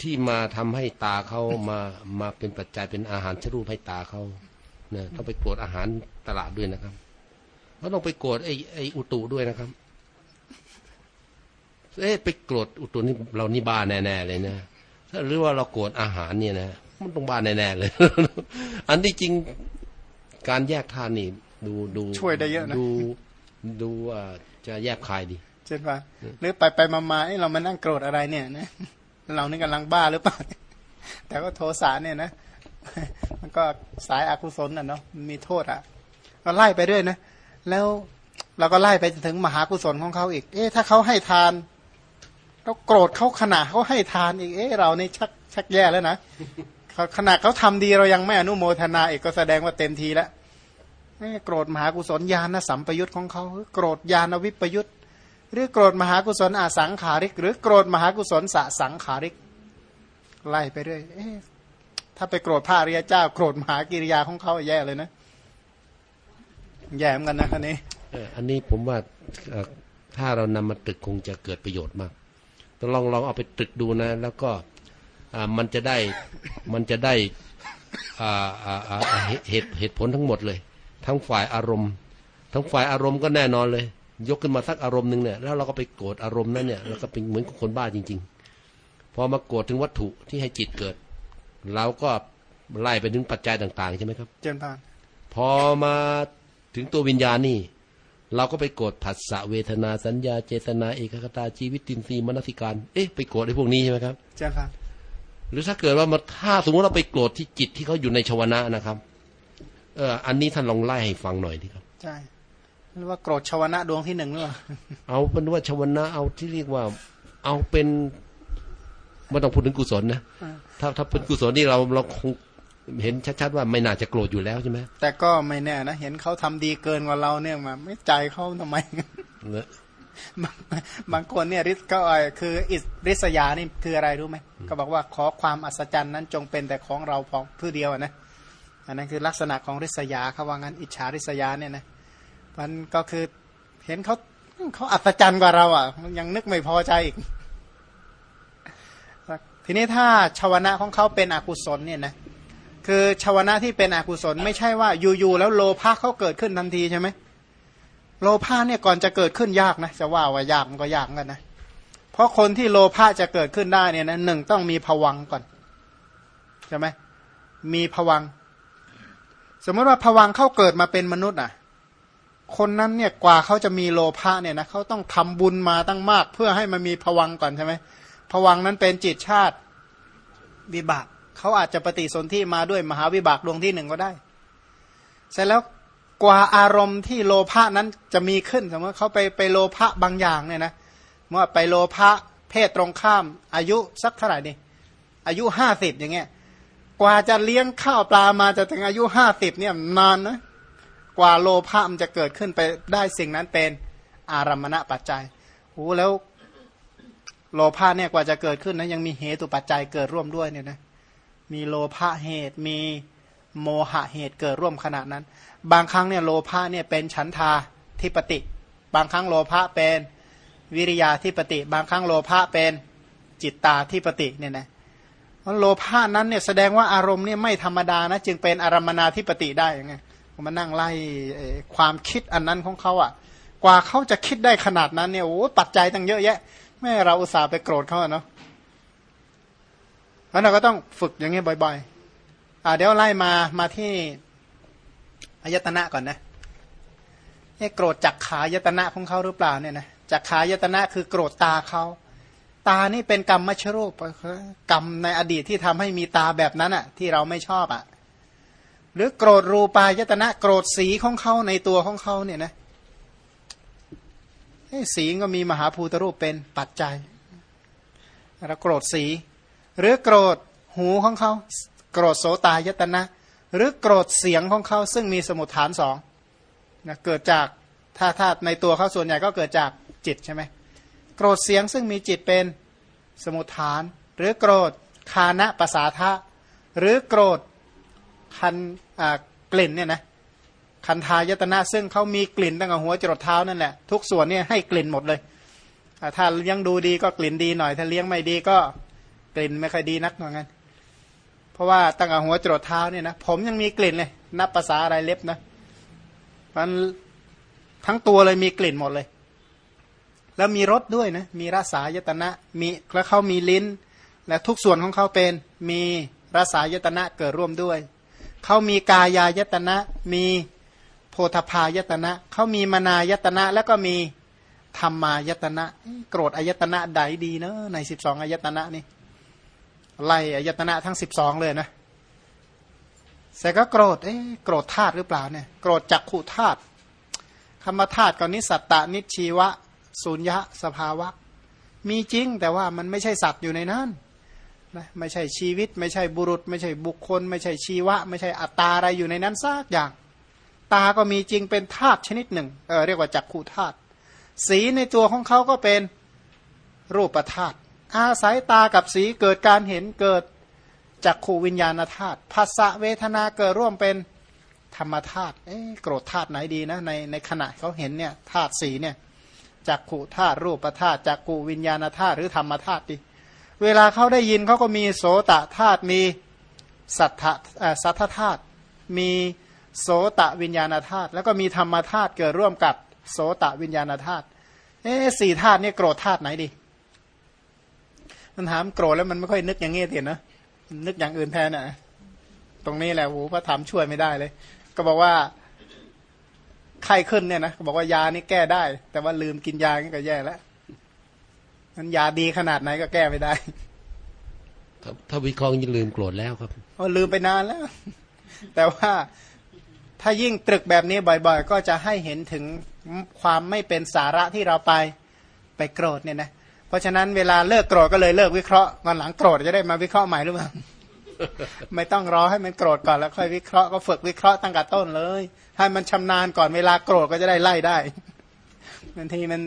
ที่มาทำให้ตาเขามามาเป็นปัจจัยเป็นอาหารชรูปให้ตาเขาเนี่ยต้องไปโกรธอาหารตลาดด้วยนะครับแล้วต้องไปโกรธไอ้ไอ้อุตุด้วยนะครับเอ๊ะไปโกรธอุตุนี่เรานี่บ้าแน่ๆเลยนะถ้าหรือว่าเราโกรธอาหารเนี่ยนะมันต้องบ้าแน่ๆเลย อันที่จริง การแยกทานนี่ดูดูช่วยได้เยอะนะดูดูว่าจะแยกคายดีเช่นว่าหรือไปไปมามาเอ้เรามานั่งโกรธอะไรเนี่ยนะเรานี่กำลังบ้าหรือเปล่าแต่ก็โทสะเนี่ยนะมันก็สายอากุศลน่ะเนาะมันมีโทษอะก็ไล่ไปเรื่อยนะแล้วเราก็ไล่ไปจนถึงมหากุศลของเขาอีก เอ๊ะถ้าเขาให้ทานเราโกรธเขาขนาดเขาให้ทานอีก เอ๊ะเรานี่ชักชักแย่แล้วนะ ขนาดเขาทำดีเรายังไม่อนุโมทนาเอกก็แสดงว่าเต็มทีแล้วโกรธมหากุศลญาณสัมปยุตของเขาโกรธญาณวิปยุตหรือโกรธมหากุศลอาสังขาริก หรือโกรธมหากุศลสสังขาริก ไล่ไปเรื่อยถ้าไปโกรธพระอริยเจ้า โกรธมหากิริยาของเขาแย่เลยนะ แย่เหมือนกันนะคันนี้อันนี้ผมว่าถ้าเรานำมาตรึกคงจะเกิดประโยชน์มากต้องลองลองเอาไปตรึกดูนะ แล้วก็ มันจะได้มันจะได้อ่าอ่าอ่าอ่าเหตุเหตุเหตุผลทั้งหมดเลย ทั้งฝ่ายอารมณ์ ทั้งฝ่ายอารมณ์ก็แน่นอนเลย ยกขึ้นมาสักอารมณ์หนึ่งเนี่ยแล้วเราก็ไปโกรธอารมณ์นั้นเนี่ยเราก็เป็นเหมือนคนบ้าจริง ๆ พอมาโกรธถึงวัตถุที่ให้จิตเกิดเราก็ไล่ไปถึงปัจจัยต่าง ๆ ใช่ไหมครับ เจนพานพอมาถึงตัววิญญาณนี่ เราก็ไปโกรธผัสสะเวทนาสัญญาเจตนาเอกคตาชีวิตตินทรีย์มนสิการ เอ๊ะไปโกรธไอ้พวกนี้ใช่ไหมครับ เจนพานห รือถ้าเกิดว่ามาถ้าสมมติเราไปโกรธที่จิตที่เขาอยู่ในชวนะนะครับ เอออันนี้ท่านลองไล่ให้ฟังหน่อยดีครับใช่หรือว่าโกรธชวนะดวงที่หนึ่งหรือเปล่าเอาเป็นว่าชวนะเอาที่เรียกว่า เอาเป็นไม่ต้องพูดถึงกุศลนะอ่าถ้าถ้าเป็นกุศลนี่เราเราคงเห็นชัดๆว่าไม่น่าจะโกรธอยู่แล้วใช่ไหมแต่ก็ไม่แน่นะเห็นเขาทำดีเกินกว่าเราเนี่ยมา ไม่ใจเขาทำไมเนอะ บางบางคนเนี่ยริษก็เอ่อคืออิสริษยานี่คืออะไรรู้ไหมก็บอกว่าขอความอัศจรรย์นั้นจงเป็นแต่ของเราพองผู้เดียวอะนะอันนั้นคือลักษณะของริษยาเขาว่างั้นอิจฉาริษยาเนี่ยนะมันก็คือเห็นเขาเขาอัศจรรย์กว่าเราอะมันยังนึกไม่พอใจอีกทีนี้ถ้าชาวนะของเขาเป็นอกุศลเนี่ยนะคือชาวนะที่เป็นอกุศลไม่ใช่ว่าอยู่ๆแล้วโลภะเขาเกิดขึ้นทันทีใช่ไหม โลภะเนี่ยก่อนจะเกิดขึ้นยากนะจะว่าว่ายากมันก็ยากกันนะเพราะคนที่โลภะจะเกิดขึ้นได้เนี่ยนะหนึ่งต้องมีผวังก่อนใช่ไหมมีผวัง สมมติว่าผวังเข้าเกิดมาเป็นมนุษย์อะ คนนั้นเนี่ยกว่าเขาจะมีโลภะเนี่ยนะเขาต้องทำบุญมาตั้งมาก เพื่อให้มันมีผวังก่อนใช่ไหมผวังนั้นเป็นจิตชาติวิบากเขาอาจจะปฏิสนธิมาด้วยมหาวิบากดวงที่หนึ่งก็ได้ เสร็จแล้ว กว่าอารมณ์ที่โลภะนั้นจะมีขึ้น สมมติเขาไปไปโลภะบางอย่างเนี่ยนะเมื่อไปโลภะเพศตรงข้าม อายุสักเท่าไหร่นี่อายุห้าสิบอย่างเงี้ยกว่าจะเลี้ยงข้าวปลามาจะถึงอายุห้าสิบเนี่ยนานนะกว่าโลภะมันจะเกิดขึ้นไปได้สิ่งนั้นเป็นอารัมมณปัจจัยโอ้แล้วโลภะเนี่ยกว่าจะเกิดขึ้นนะยังมีเหตุปัจจัยเกิดร่วมด้วยเนี่ยนะมีโลภะเหตุมีโมหะเหตุเกิดร่วมขนาดนั้น บางครั้งเนี่ยโลภะเนี่ยเป็นฉันทาทิปติ บางครั้งโลภะเป็นวิริยาทิปติ บางครั้งโลภะเป็นจิตตาทิปติเนี่ยนะเพราะโลภะนั้นเนี่ยแสดงว่าอารมณ์เนี่ยไม่ธรรมดานะจึงเป็นอารมณนาทิปติได้ยังไงมานั่งไล่ความคิดอันนั้นของเขาอะ กว่าเขาจะคิดได้ขนาดนั้นเนี่ยโอ้ปัจจัยตั้งเยอะแยะแม่เราอุตส่าห์ไปโกรธเขาเนาะเพราะเราก็ต้องฝึกอย่างเงี้ยบ่อยๆอ่าเดี๋ยวไล่มามาที่ อายตนะก่อนนะเอ๊ะโกรธจักขายตนะของเขาหรือเปล่าเนี่ยนะจักขายตนะคือโกรธตาเขาตานี่เป็นกรรมมชรูปกรรมในอดีตที่ทำให้มีตาแบบนั้นอะ่ะ ที่เราไม่ชอบอะ่ะ หรือโกรธรูปายตนะโกรธสีของเขาในตัวของเขาเนี่ยนะสีก็มีมหาภูตรูปเป็นปัจจัยแล้วโกรธสี หรือโกรธหูของเขา โกรธโสตายตนะ หรือโกรธเสียงของเขาซึ่งมีสมุทฐานสองนะเกิดจากถ้าถ้าในตัวเขาส่วนใหญ่ก็เกิดจากจิตใช่ไหมโกรธเสียงซึ่งมีจิตเป็นสมุทฐาน หรือโกรธคานะภาษาทะหรือโกรธคันกลิ่นเนี่ยนะคันทายตนะซึ่งเขามีกลิ่นตั้งแต่หัวจรดเท้านั่นแหละทุกส่วนเนี่ยให้กลิ่นหมดเลยถ้ายังดูดีก็กลิ่นดีหน่อย ถ้าเลี้ยงไม่ดีก็กลิ่นไม่ค่อยดีนักเหมือนกัน เพราะว่าตั้งแต่หัวจรดเท้าเนี่ยนะผมยังมีกลิ่นเลย นับภาษาอะไรเล็บนะมันทั้งตัวเลยมีกลิ่นหมดเลย แล้วมีรสด้วยนะมีรสายตนะมีแล้วเขามีลิ้น และทุกส่วนของเขาเป็น มีรสายตนะเกิดร่วมด้วยเขามีกายายตนะ มีโพธพายตนะเขามีมนายตนะ แล้วก็มีธรรมายตนะ โกรธอายตนะใดดีเนาะในสิบสองอายตนะนี่ ไล่อายตนะทั้งสิบสองเลยนะแต่ก็โกรธเอ๊โกรธธาตุหรือเปล่าเนี่ยโกรธจักขุธาตุธรรมธาตุก่อนนี้สัตตนิชีวะสุญญะสภาวะ มีจริงแต่ว่ามันไม่ใช่สัตว์อยู่ในนั้นนะไม่ใช่ชีวิต ไม่ใช่บุรุษ ไม่ใช่บุคคล ไม่ใช่ชีวะ ไม่ใช่อัตตาอะไรอยู่ในนั้นซากอย่าง ตาก็มีจริงเป็นธาตุชนิดหนึ่งเออเรียกว่าจักขุธาตุสีในตัวของเขาก็เป็นรูปธาตุ อาศัยตากับสีเกิดการเห็นเกิดจักขูวิญญาณธาตุภาษะเวทนาเกิดร่วมเป็นธรรมธาตุเอ๊โกรธธาตุไหนดีนะในในขณะเขาเห็นเนี่ยธาตุสีเนี่ยจักขูธาตุรูปธาตุจักขูวิญญาณธาตุหรือธรรมธาตุดีเวลาเขาได้ยินเขาก็มีโสตธาตุมีสัทธสัทธธาตุมีโสตวิญญาณธาตุแล้วก็มีธรรมธาตุเกิดร่วมกับโสตวิญญาณธาตุเอ๊สี่ธาตุนี่โกรธธาตุไหนดี มันถามโกรธแล้วมันไม่ค่อยนึกอย่างเงี้ยเห็นนะนึกอย่างอื่นแทนอะ ตรงนี้แหละโหพระธรรมช่วยไม่ได้เลย ก็บอกว่าไข้ขึ้นเนี่ยนะบอกว่ายานี่แก้ได้ แต่ว่าลืมกินยานี่ก็แย่แล้วมันยาดีขนาดไหนก็แก้ไม่ได้ถ้าวิเคราะห์ยิ่งลืมโกรธแล้วครับอ๋อลืมไปนานแล้ว แต่ว่าถ้ายิ่งตรึกแบบนี้บ่อย ๆ ก็จะให้เห็นถึงความไม่เป็นสาระที่เราไปไปโกรธเนี่ยนะเพ ราะฉะนั้นเวลาเลิกโกรธก็เลยเลิกวิเคราะห์วันหลังโกรธจะได้มาวิเคราะห์ใหม่หรือเปล่าไม่ต้องรอให้มันโกรธก่อนแล้วค่อยวิเคราะห์ก็ฝึกวิเคราะห์ตั้งแต่ต้นเลย ให้มันชำนาญก่อนเวลาโกรธก็จะได้ไล่ได้บางทีมัน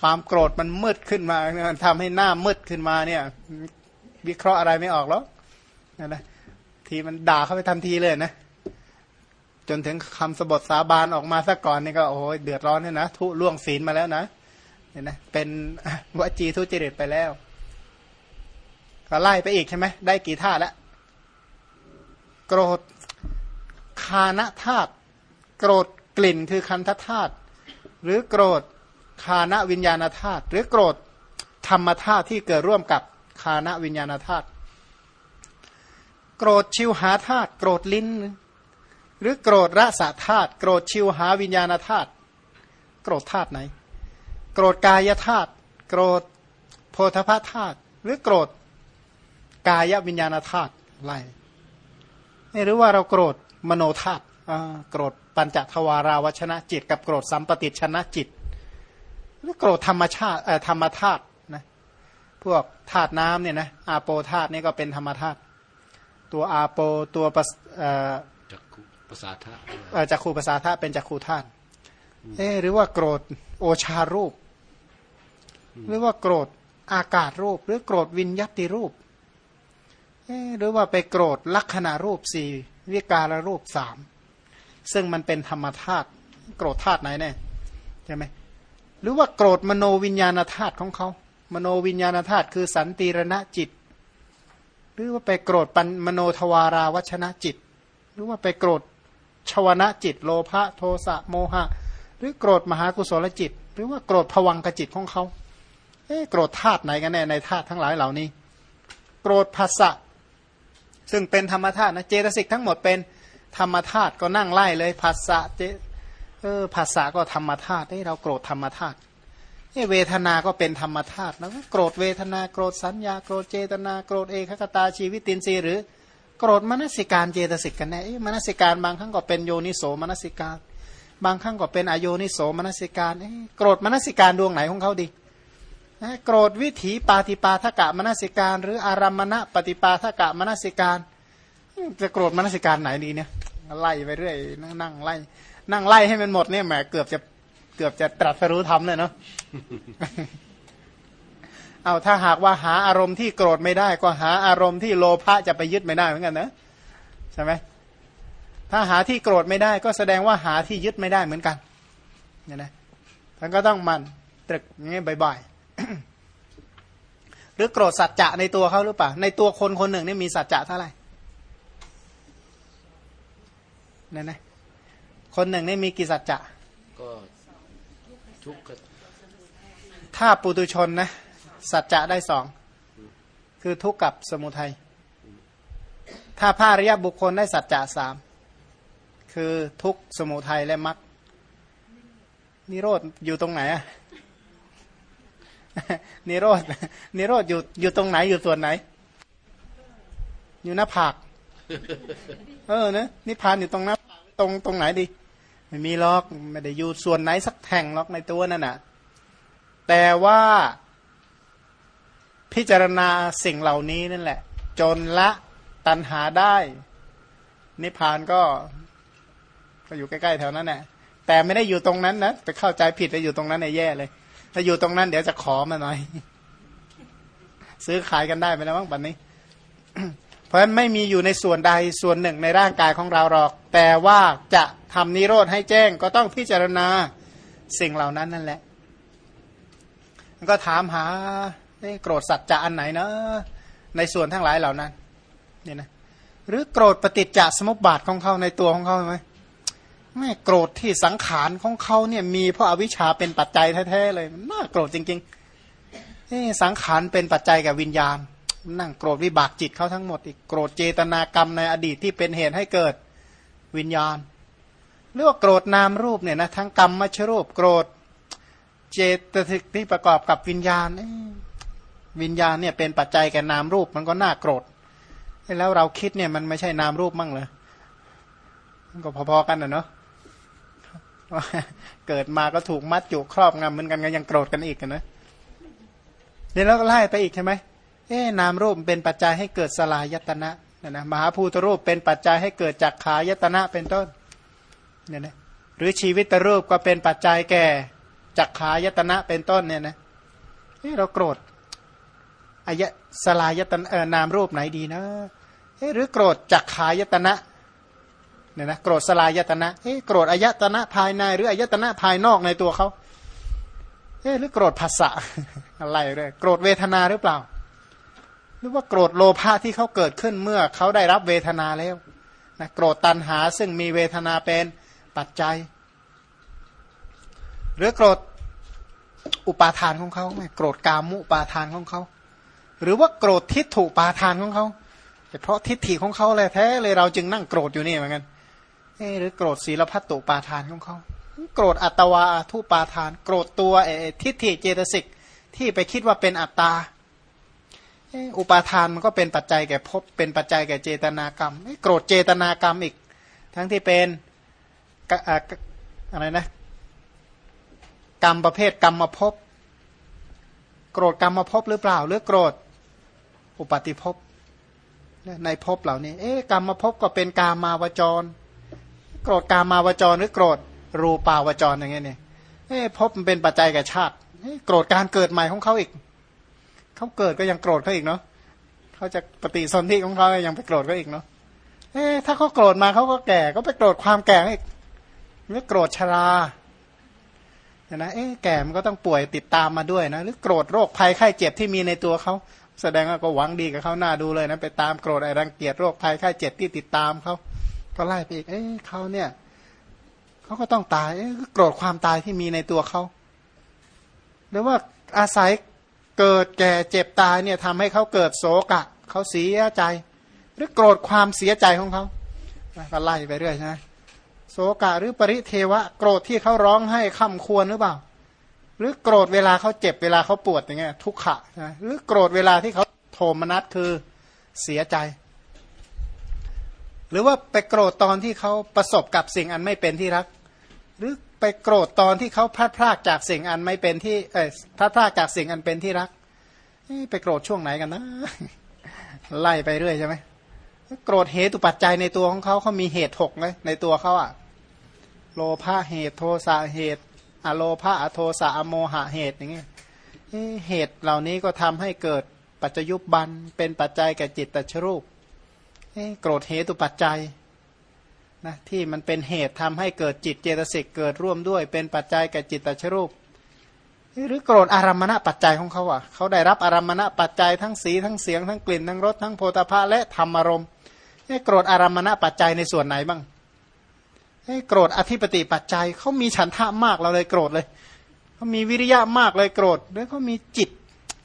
ความโกรธมันมืดขึ้นมามันทำให้หน้ามืดขึ้นมาเนี่ย วิเคราะห์อะไรไม่ออกหรอกนะทีมันด่าเข้าไปทันทีเลยนะจนถึงคำสบทสาบานออกมาซะก่อนนี่ก็โอ้ยเดือดร้อนเนี่ยนะทุล่วงศีลมาแล้วนะ เห็นไหมเป็นวจีทุจริตไปแล้ว ก็ไล่ไปอีกใช่ไหมได้กี่ท่าแล้วโกรธคานะธาตุโกรธกลิ่นคือคันธธาตุหรือโกรธคานะวิญญาณธาตุหรือโกรธธรรมธาตุที่เกิดร่วมกับคานะวิญญาณธาตุโกรธชิวหาธาตุโกรธลิ้น หรือโกรธรสธาตุโกรธชิวหาวิญญาณธาตุโกรธธาตุไหน โกรธกายธาตุโกรธโพธพธาตุหรือโกรธกายวิญญาณธาตุอะไรนี่หรือว่าเราโกรธมโนธาตุโกรธปัญจทวาราวชนะจิต กับโกรธสัมปติชนะจิต หรือโกรธธรรมชาติธรรมธาตุนะพวกธาตุน้ำเนี่ยนะอาโปธาตุนี่ก็เป็นธรรมธาตุตัวอาโปตัวปจักขูภาษาธาตุจักขูภาษาธาตุเป็นจักขูธาตุเอหรือว่าโกรธโอชารูป หรือว่าโกรธอากาศรูป หรือโกรธวิญญัติรูปหรือว่าไปโกรธลักษณะรูปสี่วิการรูปสามซึ่งมันเป็นธรรมธาตุโกรธธาตุไหนแน่ใช่ไหมหรือว่าโกรธมโนวิญญาณธาตุของเขา มโนวิญญาณธาตุคือสันติรณจิต หรือว่าไปโกรธปันมโนทวาราวัชนะจิต หรือว่าไปโกรธชวนะจิต โลภะโทสะโมหะ หรือโกรธมหากุศลจิต หรือว่าโกรธผวังกจิตของเขา โกรธธาตุไหนกันแน่ในธาตุทั้งหลายเหล่านี้ โกรธภาษะซึ่งเป็นธรรมธาตุนะเจตสิกทั้งหมดเป็นธรรมธาตุก็นั่งไล่เลยภาษะเจเออภาษาก็ธรรมธาตุให้เราโกรธธรรมธาตุนี่เวทนาก็เป็นธรรมธาตุนะโกรธเวทนาโกรธสัญญาโกรธเจตนาโกรธเอกคตาชีวิตินทรีย์หรือโกรธมนสิการเจตสิกกันแน่มนสิการบางครั้งก็เป็นโยนิโสมนสิการ บางครั้งก็เป็นอโยนิโสมนสิการโกรธมนสิการดวงไหนของเขาดี โกรธวิถีปาติปาทกะมนสิการ หรืออารัมมณะปฏิปาทกะมนสิการ จะโกรธมนสิการไหนดีเนี่ยไล่ไปเรื่อยนั่งไล่นั่งไล่ให้มันหมดเนี่ยแหมเกือบจะเกือบจะตรัสรู้ธรรมเลยเนาะเอาถ้าหากว่าหาอารมณ์ที่โกรธไม่ได้ ก็หาอารมณ์ที่โลภะจะไปยึดไม่ได้เหมือนกันนะใช่ไหมถ้าหาที่โกรธไม่ได้ ก็แสดงว่าหาที่ยึดไม่ได้เหมือนกันเนี่ยนะท่านก็ต้องมันตรึกอย่างนี้บ่อยๆ หรือโกรธสัจจะในตัวเขาหรือเปล่า ในตัวคนคนหนึ่งนี่มีสัจจะเท่าไหร่เนี่ยนะคนหนึ่งนี่มีกี่สัจจะก็ทุกถ้าปุตุชนนะ สัจจะได้สองคือทุกข์กับสมุทัยถ้าพระอริยบุคคลได้สัจจะสามคือทุกข์สมุทัยและมรรคนิโรธอยู่ตรงไหนอะ นิโรธนิโรธอยู่อยู่ตรงไหนอยู่ส่วนไหน อยู่หน้าผากเออเนะนิพพานอยู่ตรงหน้าตรงตรงไหนดีไม่มีล็อกไม่ได้อยู่ส่วนไหนสักแห่งล็อกในตัวนั่นน่ะ แต่ว่าพิจารณาสิ่งเหล่านี้นั่นแหละ จนละตันหาได้ นิพพานก็ ก็อยู่ใกล้ๆแถวนั้นแหละแต่ไม่ได้อยู่ตรงนั้นนะไปเข้าใจผิดไปอยู่ตรงนั้นในแย่เลย ถ้าอยู่ตรงนั้นเดี๋ยวจะขอมาหน่อย ซื้อขายกันได้ไหมแล้วบ้างบัดนนี้ เพราะฉะนั้นไม่มีอยู่ในส่วนใดส่วนหนึ่งในร่างกายของเราหรอก แต่ว่าจะทำนิโรธให้แจ้งก็ต้องพิจารณาสิ่งเหล่านั้นนั่นแหละ ก็ถามหาโกรธสัจจะอันไหนนะในส่วนทั้งหลายเหล่านั้นเนี่ยนะหรือโกรธปฏิจจสมุปบาทของเขาในตัวของเขาไหม ไม่โกรธที่สังขารของเขาเนี่ยมีเพราะอาวิชชาเป็นปัจจัยแท้ๆเลยน่าโกรธจริงๆนี่สังขารเป็นปัจจัยกับวิญญาณ นั่งโกรธวิบากจิตเขาทั้งหมดอีกโกรธเจตนากรรมในอดีตที่เป็นเหตุให้เกิดวิญญาณเรียกว่าโกรธนามรูปเนี่ยนะทั้งกรรมมชรูปโกรธเจตสิกที่ประกอบกับวิญญาณวิญญาณเนี่ยเป็นปัจจัยแก่นามรูปมันก็น่าโกรธแล้วเราคิดเนี่ยมันไม่ใช่นามรูปมั่งเลยก็พอๆกันนะเนาะ เกิดมาก็ถูกมัดจุครอบงำเหมือนกันก็ยังโกรธกันอีกกันนะเดี๋ยวเราก็ไล่ไปอีกใช่ไหมเอ๊นามรูปเป็นปัจจัยให้เกิดสลายตนะนะนะมหาภูตรูปเป็นปัจจัยให้เกิดจากขายตนะเป็นต้นเนี่ยนะหรือชีวิตรูปก็เป็นปัจจัยแก่จักขายตนะเป็นต้นเนี่ยนะเฮ้เราโกรธอายะสลายตนะเออนามรูปไหนดีนะเฮ้หรือโกรธจักขายตนะ เนี่ยนะโกรธสลายตนะเฮ้โกรธอายตนะภายใน หรืออายตนะภายนอกในตัวเขาเฮ้หรือโกรธภาษะอะไรเลยโกรธเวทนาหรือเปล่า หรือว่าโกรธโลภะที่เขาเกิดขึ้นเมื่อเขาได้รับเวทนาแล้วนะโกรธตัณหาซึ่งมีเวทนาเป็นปัจจัย หรือโกรธอุปาทานของเขาไหมโกรธกามุปาทานของเขา หรือว่าโกรธทิฏฐุปาทานของเขาเพราะทิฏฐิของเขาเลยแท้เลยเราจึงนั่งโกรธอยู่นี่เหมือนกัน หรือโกรธศีลพัตตุปาทานของเขาโกรธอัตวาทุปาทาน โกรธตัวเอทิฏฐิเจตสิกที่ไปคิดว่าเป็นอัตตาอุปาทานมันก็เป็นปัจจัยแก่ภพเป็นปัจจัยแก่เจตนากรรมโกรธเจตนากรรมอีก ทั้งที่เป็นอะไรนะกรรมประเภทกรรมมาพบโกรธกรรมมาพบหรือเปล่า หรือโกรธอุปาติภพในภพเหล่านี้ เอ๊ะกรรมมาพบก็เป็นกามาวจร โกรธกามาวจรหรือโกรธรูปาวจรอย่างเงี้ยเนี่ยเอ๊ะภพมันเป็นปัจจัยแก่ชาติโกรธการเกิดใหม่ของเขาอีกเขาเกิดก็ยังโกรธเขาอีกเนาะเขาจะปฏิสนธิของเขายังไปโกรธเขาอีกเนาะเอ๊ถ้าเขาโกรธมาเขาก็แก่ก็ไปโกรธความแก่อีกหรือโกรธชรานะเอ๊ะแก่มันก็ต้องป่วยติดตามมาด้วยนะ หรือโกรธโรคภัยไข้เจ็บที่มีในตัวเขาแสดงว่าก็หวังดีกับเขาหน้าดูเลยนะไปตามโกรธไอ้รังเกียจโรคภัยไข้เจ็บที่ติดตามเขา ก็ไล่ไปอีก เอ๊ะเขาเนี่ยเขาก็ต้องตายโกรธความตายที่มีในตัวเขาหรือว่าอาศัยเกิดแก่เจ็บตายเนี่ยทำให้เขาเกิดโศกะเขาเสียใจ หรือโกรธความเสียใจของเขาก็ไล่ไปเรื่อยใช่ไหมโศกะหรือปริเทวะ โกรธที่เขาร้องให้คำควรหรือเปล่า หรือโกรธเวลาเขาเจ็บเวลาเขาปวดอย่างเงี้ยทุกขะนะหรือโกรธเวลาที่เขาโทมนัสคือเสียใจ หรือว่าไปโกรธตอนที่เขาประสบกับสิ่งอันไม่เป็นที่รัก หรือไปโกรธตอนที่เขาพลาดพลาดจากสิ่งอันไม่เป็นที่เออพลาดพลาดจากสิ่งอันเป็นที่รักไปโกรธช่วงไหนกันนะไล่ไปเรื่อยใช่ไหมโกรธเหตุปัจจัยในตัวของเขาเขามีเหตุหกเลยในตัวเขาอะโลภะเหตุโทสะเหตุ อโลภะอโทสะอโมหะเหตุอย่างเงี้ยเหตุเหล่านี้ก็ทำให้เกิดปัจจยุบันเป็นปัจจัยแก่จิตตชรูป โกรธเหตุปัจจัยนะที่มันเป็นเหตุทำให้เกิดจิตเจตสิกเกิดร่วมด้วย เป็นปัจจัยแก่จิตตชรูป หรือโกรธอารมณะปัจจัยของเขาอะ เขาได้รับอารมณะปัจจัยทั้งสีทั้งเสียงทั้งกลิ่นทั้งรสทั้งโพธาภะและธรรมอารมณ์โกรธอารมณะปัจจัยในส่วนไหนบ้างโกรธอธิปติปัจจัยเขามีฉันทะมากเราเลยโกรธเลยเขามีวิริยะมากเลยโกรธแล้วเขามีจิต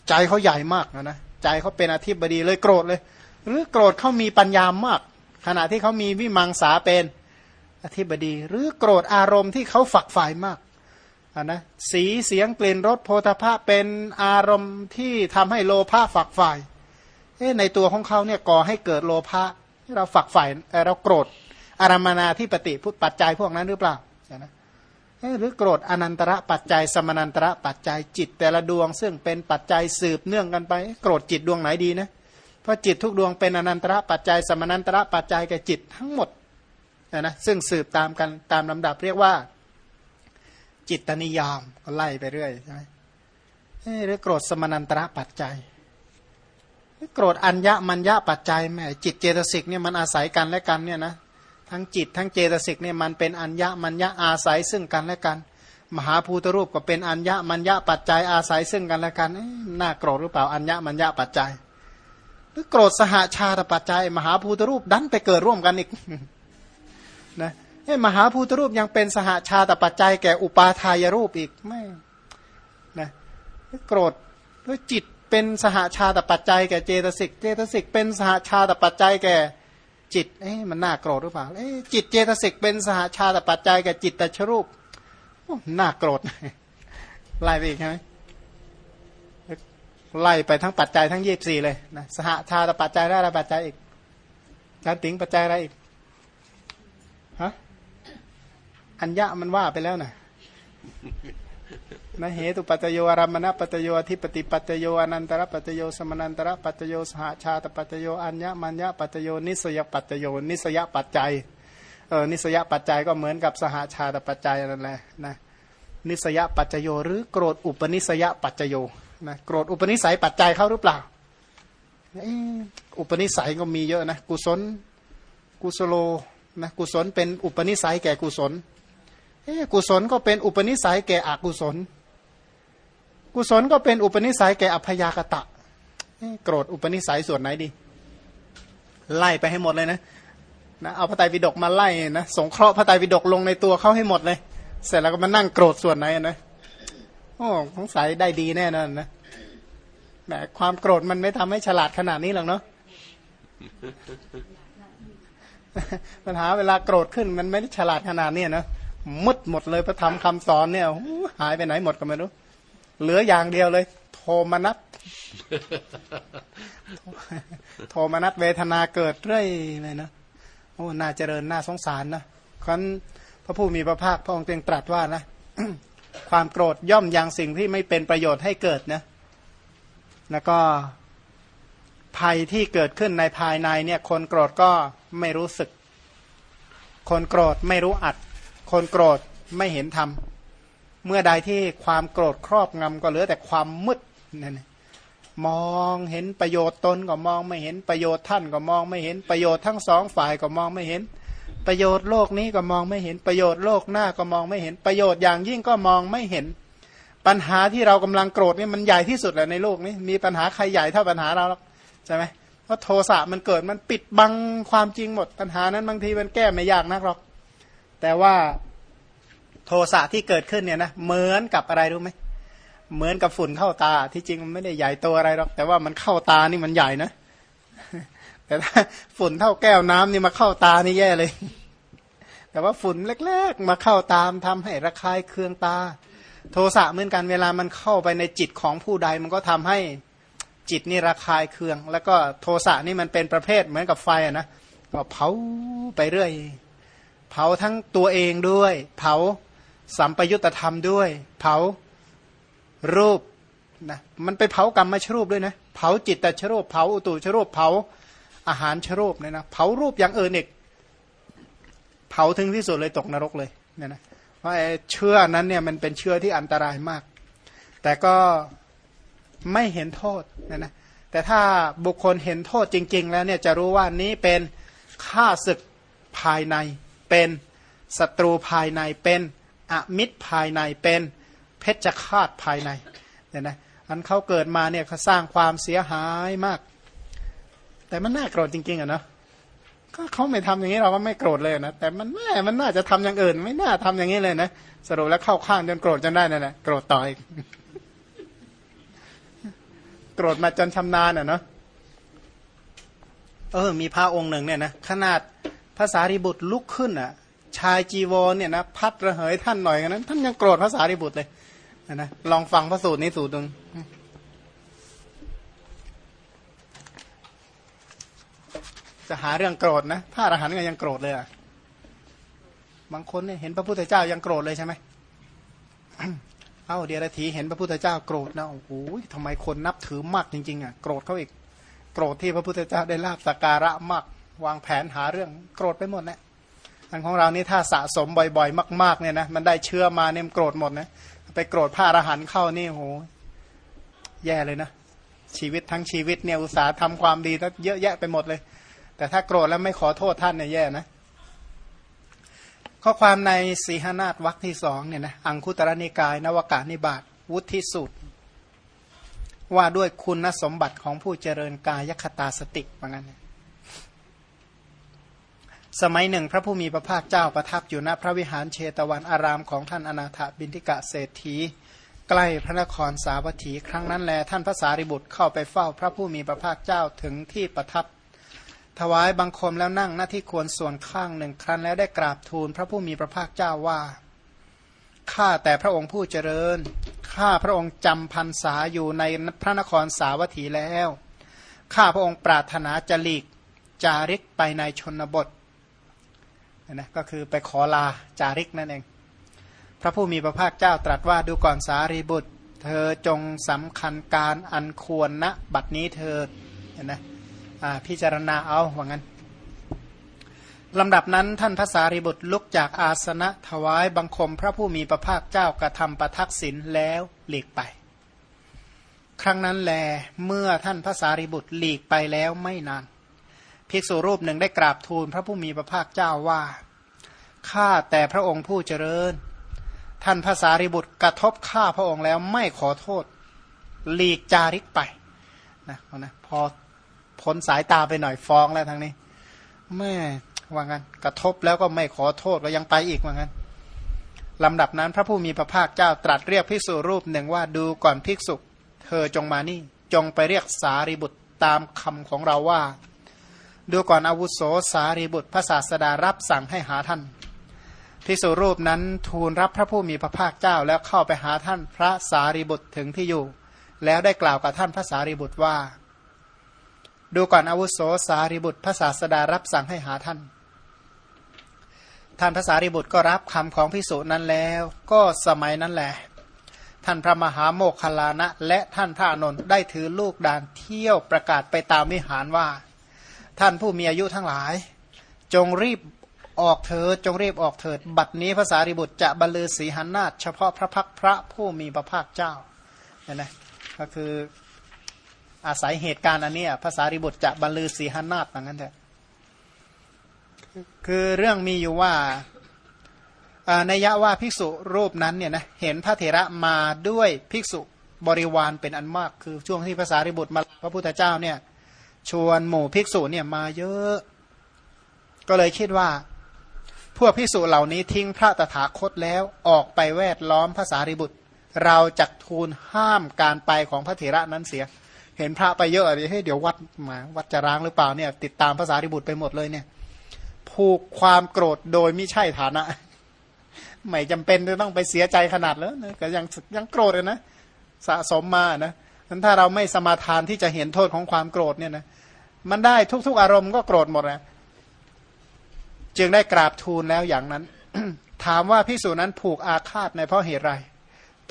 ใจเขาใหญ่มากนะนะใจเขาเป็นอธิบดีเลยโกรธเลย หรือโกรธเขามีปัญญามาก ขณะที่เขามีวิมังสาเป็นอธิบดี หรือโกรธอารมณ์ที่เขาฝักฝ่ายมากนะสีเสียงกลิ่นรสโพธาภะเป็นอารมณ์ที่ทำให้โลภะฝักฝ่ายในตัวของเขาเนี่ยก่อให้เกิดโลภะเราฝักฝ่ายเราโกรธอารมนาที่ปฏิพุทธปัจจัยพวกนั้นหรือเปล่านะหรือโกรธอนันตระปัจจัย สมนันตระปัจจัยจิตแต่ละดวง ซึ่งเป็นปัจจัยสืบเนื่องกันไป โกรธจิตดวงไหนดีนะ เพราะจิตทุกดวงเป็นอนันตระปัจจัย สมนันตระปัจจัยแก่จิตทั้งหมดนะซึ่งสืบตามกันตามลำดับเรียกว่า จิตตนิยามก็ไล่ไปเรื่อยใช่ไหมหรือโกรธสมนันตระปัจจัยโกรธอัญญมัญญะปัจจัยแม่จิตเจตสิกเนี่ยมันอาศัยกันและกันเนี่ยนะทั้งจิตทั้งเจตสิกเนี่ยมันเป็นอัญญมัญญะอาศัยซึ่งกันและกัน มหาภูตรูปก็เป็นอัญญมัญญะปัจจัยอาศัยซึ่งกันและกันน่าโกรธหรือเปล่าอัญญมัญญะปัจจัย โกรธสหาชาตปัจจัย มหาภูตรูปดันไปเกิดร่วมกันอีกนะเอ้มหาภูตรูปยังเป็นสหาชาตปัจจัยแก่อุปาทายรูปอีกไม่นะโกรธด้วยจิตเป็นสหาชาตปัจจัยแก่เจตสิก เจตสิกเป็นสหาชาตปัจจัยแก่จิต เอ๊ะมันน่าโกรธหรือเปล่า เอ๊ะจิตเจตสิกเป็นสหาชาตปัจจัยแก่จิตตชรูปน่าโกรธไล่ไปอีกใช่ไหม ไล่ไปทั้งปัจจัยทั้งยี่สี่เลยนะสหชาตปัจจัยได้อะไรปัจจัยอีกการติ๋งปัจจัยอะไรอีกฮะอัญญะมันว่าไปแล้วนะนะเหตุปัจโยอารามณปัจโยอธิปติปัจโยอนันตระปัจโยสมนันตระปัจโยสหชาตปัจโยอัญญมัญญปัจโยนิสยปัจโยนิสยปัจจัยเออนิสยปัจจัยก็เหมือนกับสหชาตปัจจัยนั่นแหละนะนิสยปัจโยหรือโกรธอุปนิสยปัจโย นะโกรธอุปนิสัยปัจจัยเขาหรือเปล่าอุปนิสัยก็มีเยอะนะกุศลกุศโลนะกุศลเป็นอุปนิสัยแก่กุศลกุศลก็เป็นอุปนิสัยแก่อกุศล กุศลก็เป็นอุปนิสัยแก่อภยากตะโกรธอุปนิสัยส่วนไหนดี ไล่ไปให้หมดเลยนะนะเอาพระไตรปิฎกมาไล่นะสงเคราะห์พระไตรปิฎกลงในตัวเขาให้หมดเลย เสร็จแล้วก็มานั่งโกรธส่วนไหนนะ โอ้สงสัยได้ดีแน่นอนนะแต่ความโกรธมันไม่ทำให้ฉลาดขนาดนี้หรอกเนาะปัญหาเวลาโกรธขึ้นมันไม่ได้ฉลาดขนาดนี้นะมุดหมดเลยพระธรรมคำสอนเนี่ยหายไปไหนหมดก็ไม่รู้เหลืออย่างเดียวเลย โทมนัสโทมนัสเวทนาเกิดเรื่อยเลยนะโอ้น่าเจริญน่าสงสารนะครั้นพระผู้มีพระภาคพระองค์เงตรัสว่านะ ความโกรธย่อมยังสิ่งที่ไม่เป็นประโยชน์ให้เกิดนะแล้วก็ภัยที่เกิดขึ้นในภายในเนี่ยคนโกรธก็ไม่รู้สึก คนโกรธไม่รู้อัด คนโกรธไม่เห็นธรรมเมื่อใดที่ความโกรธครอบงำก็เหลือแต่ความมืดนั่นมองเห็นประโยชน์ตนก็มองไม่เห็นประโยชน์ท่านก็มองไม่เห็นประโยชน์ทั้งสองฝ่ายก็มองไม่เห็น ประโยชน์โลกนี้ก็มองไม่เห็นประโยชน์โลกหน้าก็มองไม่เห็นประโยชน์อย่างยิ่งก็มองไม่เห็น ปัญหาที่เรากำลังโกรธนี่มันใหญ่ที่สุดแหละในโลกนี้มีปัญหาใครใหญ่เท่าปัญหาเราหรอกใช่ไหมเพราะโทสะมันเกิดมันปิดบังความจริงหมดปัญหานั้นบางทีมันแก้ไม่ยากนักหรอก แต่ว่าโทสะที่เกิดขึ้นเนี่ยนะเหมือนกับอะไรรู้ไหมเหมือนกับฝุ่นเข้าตาที่จริงมันไม่ได้ใหญ่โตอะไรหรอก แต่ว่ามันเข้าตานี่มันใหญ่นะ แต่ถ้าฝุ่นเท่าแก้วน้ำนี่มาเข้าตานี่แย่เลย แต่ว่าฝุ่นเล็กๆ มาเข้าตามทำให้ระคายเคืองตา โทสะเหมือนกันเวลามันเข้าไปในจิตของผู้ใด มันก็ทำให้จิตนี่ระคายเคือง แล้วก็โทสะนี่มันเป็นประเภทเหมือนกับไฟอะนะก็เผาไปเรื่อย เผาทั้งตัวเองด้วย เผาสัมปยุตธรรมด้วย เผารูปนะมันไปเผากรรมมาชรูปด้วยนะเผาจิตแต่ชรูปเผาอุตุชรูปเผา อาหารชรูปเนี่ยนะเผารูปอย่างอื่นอีกเผาถึงที่สุดเลยตกนรกเลยเนี่ยนะเพราะเชื้อนั้นเนี่ยมันเป็นเชื้อที่อันตรายมาก แต่ก็ไม่เห็นโทษเนะนะแต่ถ้าบุคคลเห็นโทษจริง ๆ แล้วเนี่ยจะรู้ว่านี้เป็นฆ่าศึกภายใน เป็นศัตรูภายในเป็นอมิตรภายในเป็นเพชฌฆาตภายในเนี่ยนะอันเขาเกิดมาเนี่ยเขาสร้างความเสียหายมาก แต่มันน่าโกรธจริงๆอะเนาะก็เขาไม่ทำอย่างนี้เราก็ไม่โกรธเลยนะแต่มันแม่มันน่าจะทำอย่างอื่น ไม่น่าทำอย่างนี้เลยนะสรุปแล้วเข้าข้างจนโกรธจนได้นั่นแหละโกรธต่ออีกโกรธมาจนชำนาญอะเนาะเออ มีพระองค์หนึ่งเนี่ยนะขนาดภาษาริบุตรลุกขึ้นอะ ชายจีวรเนี่ยนะพัดระเหยท่านหน่อยกันนั้น ท่านยังโกรธภาษาริบุตรเลยนะลองฟังพระสูตรนี้สูตรหนึ่ง จะหาเรื่องโกรธนะพระอรหันต์ก็ยังโกรธเลยอะบางคนเนี่ยเห็นพระพุทธเจ้ายังโกรธเลยใช่ไหมเอ้าเดียรถีเห็นพระพุทธเจ้าโกรธนะโอ้โหทำไมคนนับถือมากจริงๆอะโกรธเขาอีกโกรธที่พระพุทธเจ้าได้ลาบสักการะมาก วางแผนหาเรื่องโกรธไปหมดแหละอันของเรานี่ถ้าสะสมบ่อยๆ มาก ๆเนี่ยนะมันได้เชื่อมาเนี่ยโกรธหมดนะไปโกรธพระอรหันต์เข้านี่โหแย่เลยนะชีวิตทั้งชีวิตเนี่ยอุตสาห์ทำความดีตั้งเยอะแยะไปหมดเลย แต่ถ้าโกรธแล้วไม่ขอโทษท่านเนี่ยแย่นะ ข้อความในสีหนาฏวรรคที่สองเนี่ยนะอังคุตรนิกาย นวากานิบาตวุฒิสูตร ว่าด้วยคุณสมบัติของผู้เจริญกายคตาสติเหมือนกันสมัยหนึ่ง พระผู้มีพระภาคเจ้าประทับอยู่ณพระวิหารเชตวันอารามของท่านอนาถบินทิกะเศรษฐีใกล้พระนครสาวัตถี ครั้งนั้นแลท่านพระสารีบุตรเข้าไปเฝ้าพระผู้มีพระภาคเจ้าถึงที่ประทับ ถวายบังคมแล้วนั่งหน้าที่ควรส่วนข้างหนึ่งครั้นแล้วได้กราบทูลพระผู้มีพระภาคเจ้าว่าข้าแต่พระองค์ผู้เจริญ ข้าพระองค์จำพรรษาอยู่ในพระนครสาวัตถีแล้ว ข้าพระองค์ปรารถนาจะหลีกจาริกไปในชนบทนะก็คือไปขอลาจาริกนั่นเอง พระผู้มีพระภาคเจ้าตรัสว่าดูก่อนสารีบุตร เธอจงสำคัญการอันควรณนะบัดนี้เธอเห็นไหม พิจารณาเอาว่างั้นลำดับนั้นท่านพระสารีบุตรลุกจากอาสนะถวายบังคมพระผู้มีพระภาคเจ้ากระทำประทักษิณแล้วหลีกไป ครั้งนั้นแลเมื่อท่านพระสารีบุตรหลีกไปแล้วไม่นานภิกษุรูปหนึ่งได้กราบทูลพระผู้มีพระภาคเจ้าว่าข้าแต่พระองค์ผู้เจริญ ท่านภาษาริบุตรกระทบข้าพระองค์แล้วไม่ขอโทษ หลีกจาริกไปนะนะพอ พ้นสายตาไปหน่อยฟ้องแล้วทางนี้แม่ว่างั้นกระทบแล้วก็ไม่ขอโทษก็ยังไปอีกว่างั้นลำดับนั้นพระผู้มีพระภาคเจ้าตรัสเรียกภิกษุรูปหนึ่งว่าดูก่อนภิกษุ เธอจงมานี่ จงไปเรียกสารีบุตรตามคำของเราว่า ดูก่อนอาวุโสสารีบุตรพระศาสดารับสั่งให้หาท่านภิกษุรูปนั้นทูลรับพระผู้มีพระภาคเจ้าแล้วเข้าไปหาท่านพระสารีบุตรถึงที่อยู่ แล้วได้กล่าวกับท่านพระสารีบุตรว่า ดูก่อนอาวุโสสารีบุตรพระศาสดารับสั่งให้หาท่าน ท่านพระสารีบุตรก็รับคำของภิกษุนั้นแล้ว ก็สมัยนั้นแหละ ท่านพระมหาโมคคลานะ และท่านพระนนท์ได้ถือลูกดานเที่ยวประกาศไปตามวิหารว่า ท่านผู้มีอายุทั้งหลาย จงรีบออกเถิดจงรีบออกเถิด บัดนี้ภาษาริบุตรจะบรรลือสีหันนาเฉพาะพระพักพระผู้มีพระภาคเจ้าเนี่ยนะก็คือ อาศัยเหตุการณ์อันนี้ภาษาริบุตรจะบรรลือสีหันนาอย่างนั้นเถอะคือเรื่องมีอยู่ว่าในยะว่าภิกษุรูปนั้นเนี่ยนะเห็นพระเถระมาด้วยภิกษุบริวารเป็นอันมาก คือช่วงที่ภาษาริบุตรมาพระพุทธเจ้าเนี่ยชวนหมู่ภิกษุเนี่ยมาเยอะ ก็เลยคิดว่า พวกภิกษุเหล่านี้ทิ้งพระตถาคตแล้วออกไปแวดล้อมภาษาริบุตร เราจักทูลห้ามการไปของพระเถระนั้นเสีย เห็นพระไปเยอะเลยให้เดี๋ยววัดมาวัดจะร้างหรือเปล่าเนี่ย ติดตามภาษาริบุตรไปหมดเลยเนี่ย ผูกความโกรธโดยไม่ใช่ฐานะไม่จำเป็นจะต้องไปเสียใจขนาดแล้วนะก็ยังยังโกรธเลยนะสะสมมานะนั้นถ้าเราไม่สมาทานที่จะเห็นโทษของความโกรธเนี่ยนะมันได้ทุก ๆ อารมณ์ก็โกรธหมดนะจึงได้กราบทูลแล้วอย่างนั้น ถามว่าพิสูจนั้นผูกอาฆาตในเพราะเหตุไร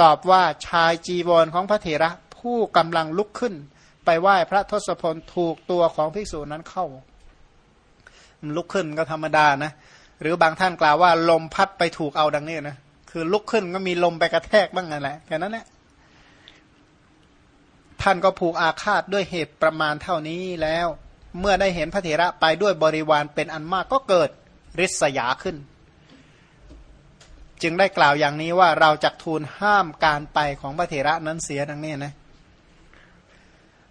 ตอบว่าชายจีวรของพระเถระผู้กำลังลุกขึ้น ไปไหว้พระทศพลถูกตัวของพิสูจนั้นเข้า มันลุกขึ้นก็ธรรมดานะ หรือบางท่านกล่าวว่า ลมพัดไปถูกเอาดังนี้นะ คือลุกขึ้นก็มีลมไปกระแทกบ้างนั่นแหละแค่นั้นแหละท่านก็ผูกอาฆาตด้วยเหตุประมาณเท่านี้แล้ว เมื่อได้เห็นพระเถระไปด้วยบริวารเป็นอันมากก็เกิดริษยาขึ้น จึงได้กล่าวอย่างนี้ว่าเราจะทูลห้ามการไปของพระเถระนั้นเสียดังนี้นะ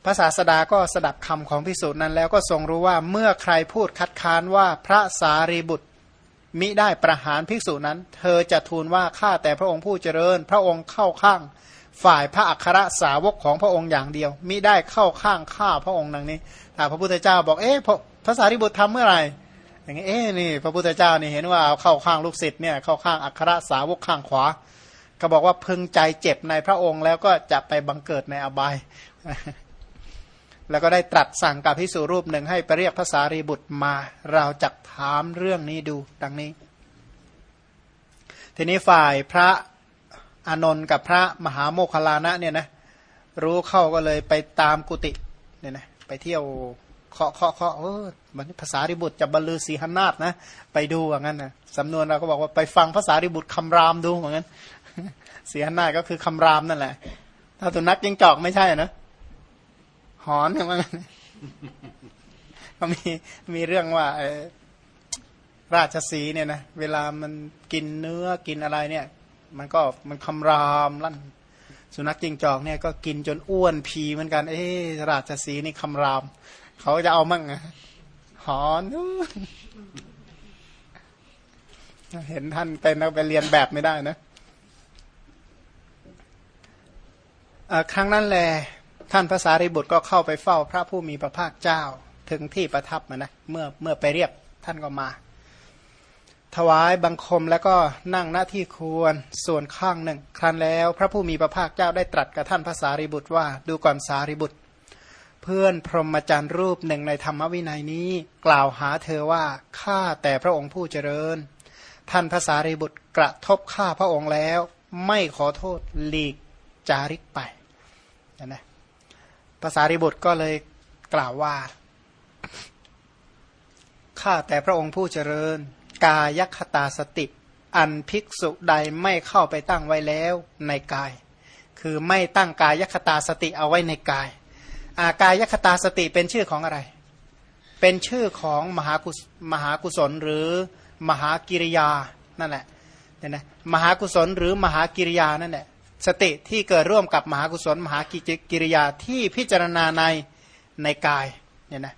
พระศาสดาก็สดับคำของพิสูจน์นั้นแล้วก็ทรงรู้ว่าเมื่อใครพูดคัดค้านว่าพระสารีบุตรมิได้ประหารภิกษุนั้น เธอจะทูลว่าข้าแต่พระองค์ผู้เจริญ พระองค์เข้าข้าง ฝ่ายพระอัครสาวกของพระองค์อย่างเดียว มิได้เข้าข้างข้าพระองค์ดังนี้ถ้าพระพุทธเจ้าบอกเอ๊ะพระสารีบุตรทำเมื่อไหร่อย่างนี้เอ๊ะนี่พระพุทธเจ้านี่เห็นว่าเอาเข้าข้างลูกศิษย์เนี่ยเข้าข้างอัครสาวกข้างขวา ก็บอกว่าพึงใจเจ็บในพระองค์แล้วก็จะไปบังเกิดในอบาย แล้วก็ได้ตรัสสั่งกับพิสูรูปหนึ่งให้ไปเรียกภาษารีบุตรมา เราจะถามเรื่องนี้ดูดังนี้ ทีนี้ฝ่ายพระอานนท์กับพระมหาโมคคลานะเนี่ยนะรู้เข้าก็เลยไปตามกุฏิเนี่ยนะไปเที่ยวเคาะเคาะเคาะเออมันภาษาริบุตรจะบรรลือสีหนาฏนะ ไปดูอย่างนั้นนะสำนวนเราก็บอกว่าไปฟังภาษาริบุตรคำรามดูเหมือนกันสีหนาฏก็คือคำรามนั่นแหละ ถ้าตัวนักยิงจอกไม่ใช่นะ หอนอย่างนั้นก็มีมีเรื่องว่าราชสีเนี่ยนะเวลามันกินเนื้อกินอะไรเนี่ย มันก็มันคำรามลั่น สุนัขจิงจอกเนี่ยก็กินจนอ้วนพีเหมือนกัน เอ้ราชสีนี่คำราม เขาจะเอามั่งอะหอนเห็นท่านเป็นแล้วไปเรียนแบบไม่ได้นะครั้งนั้นแหละ ท่านภาษาริบุตรก็เข้าไปเฝ้าพระผู้มีพระภาคเจ้าถึงที่ประทับมานะเมื่อเมื่อไปเรียกท่านก็มา ถวายบังคมแล้วก็นั่งหน้าที่ควรส่วนข้างหนึ่ง ครั้นแล้วพระผู้มีพระภาคเจ้าได้ตรัสกับท่านภาษาริบุตรว่าดูก่อนสาริบุตร เพื่อนพรหมจรรย์รูปหนึ่งในธรรมวินัยนี้ กล่าวหาเธอว่าข้าแต่พระองค์ผู้เจริญ ท่านภาษาริบุตรกระทบข้าพระองค์แล้ว ไม่ขอโทษหลีกจาริกไปนะ ภาษาริบุตรก็เลยกล่าวว่า ข้าแต่พระองค์ผู้เจริญ กายคตาสติ อันภิกษุใดไม่เข้าไปตั้งไว้แล้วในกาย คือไม่ตั้งกายคตาสติเอาไว้ในกาย อากายคตาสติเป็นชื่อของอะไร เป็นชื่อของมหากุมหากุศลหรือมหากิริยานั่นแหละเนี่ยนะมหากุศลหรือมหากิริยานั่นแหละ สติที่เกิดร่วมกับมหากุศลมหากิริยาที่พิจารณาในในกายเนี่ยนะ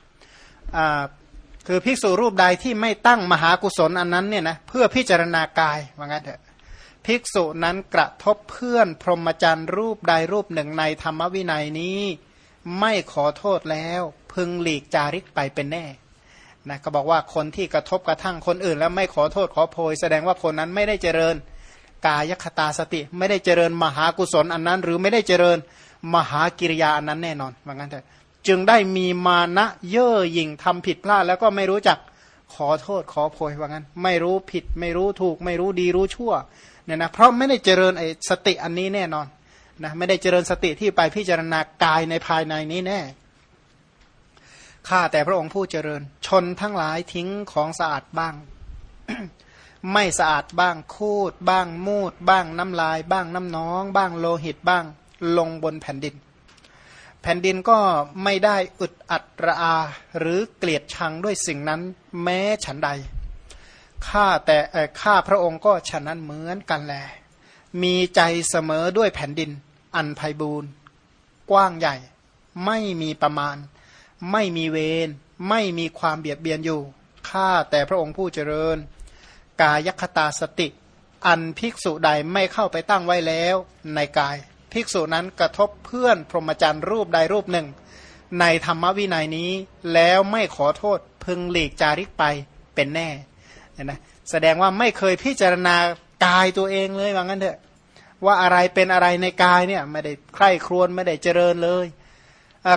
คือภิกษุรูปใดที่ไม่ตั้งมหากุศลอันนั้นเนี่ยนะเพื่อพิจารณากายว่างั้นเถอะภิกษุนั้นกระทบเพื่อนพรหมจรรย์รูปใดรูปหนึ่งในธรรมวินัยนี้ ไม่ขอโทษแล้ว พึงหลีกจาริกไปเป็นแน่นะก็บอกว่าคนที่กระทบกระทั่งคนอื่น แล้วไม่ขอโทษขอโพยแสดงว่าคนนั้นไม่ได้เจริญ กายคตาสติ ไม่ได้เจริญมหากุศลอันนั้น หรือไม่ได้เจริญมหากิริยาอันนั้นแน่นอนว่างั้นเถอะจึงได้มีมานะเย่อหยิ่งทำผิดพลาดแล้วก็ไม่รู้จักขอโทษขอโพยว่างั้น ไม่รู้ผิด ไม่รู้ถูก ไม่รู้ดีรู้ชั่วเนี่ยนะเพราะไม่ได้เจริญไอ้สติอันนี้แน่นอนนะไม่ได้เจริญสติที่ไปพิจารณากายในภายในนี้แน่ข้าแต่พระองค์ผู้เจริญ ชนทั้งหลายทิ้งของสะอาดบ้าง ไม่สะอาดบ้างคูด บ้างมูด บ้างน้ำลาย บ้างน้ำน้อง บ้างโลหิตบ้างลงบนแผ่นดิน แผ่นดินก็ไม่ได้อึดอัดระอาหรือเกลียดชังด้วยสิ่งนั้นแม้ฉันใดข้าแต่ข้าพระองค์ก็ฉะนั้นเหมือนกันแล มีใจเสมอด้วยแผ่นดิน อันไพบูรณ์กว้างใหญ่ ไม่มีประมาณ ไม่มีเวรไม่มีความเบียดเบียนอยู่ข้าแต่พระองค์ผู้เจริญ กายคตาสติ อันภิกษุใดไม่เข้าไปตั้งไว้แล้วในกาย ภิกษุนั้นกระทบเพื่อนพรหมจรรย์รูปใดรูปหนึ่ง ในธรรมวินัยนี้แล้วไม่ขอโทษพึงหลีกจาริกไปเป็นแน่เห็นไหมแสดงว่าไม่เคยพิจารณากายตัวเองเลยว่างั้นเถอะว่าอะไรเป็นอะไรในกายเนี่ยไม่ได้ใคร่ครวญไม่ได้เจริญเลย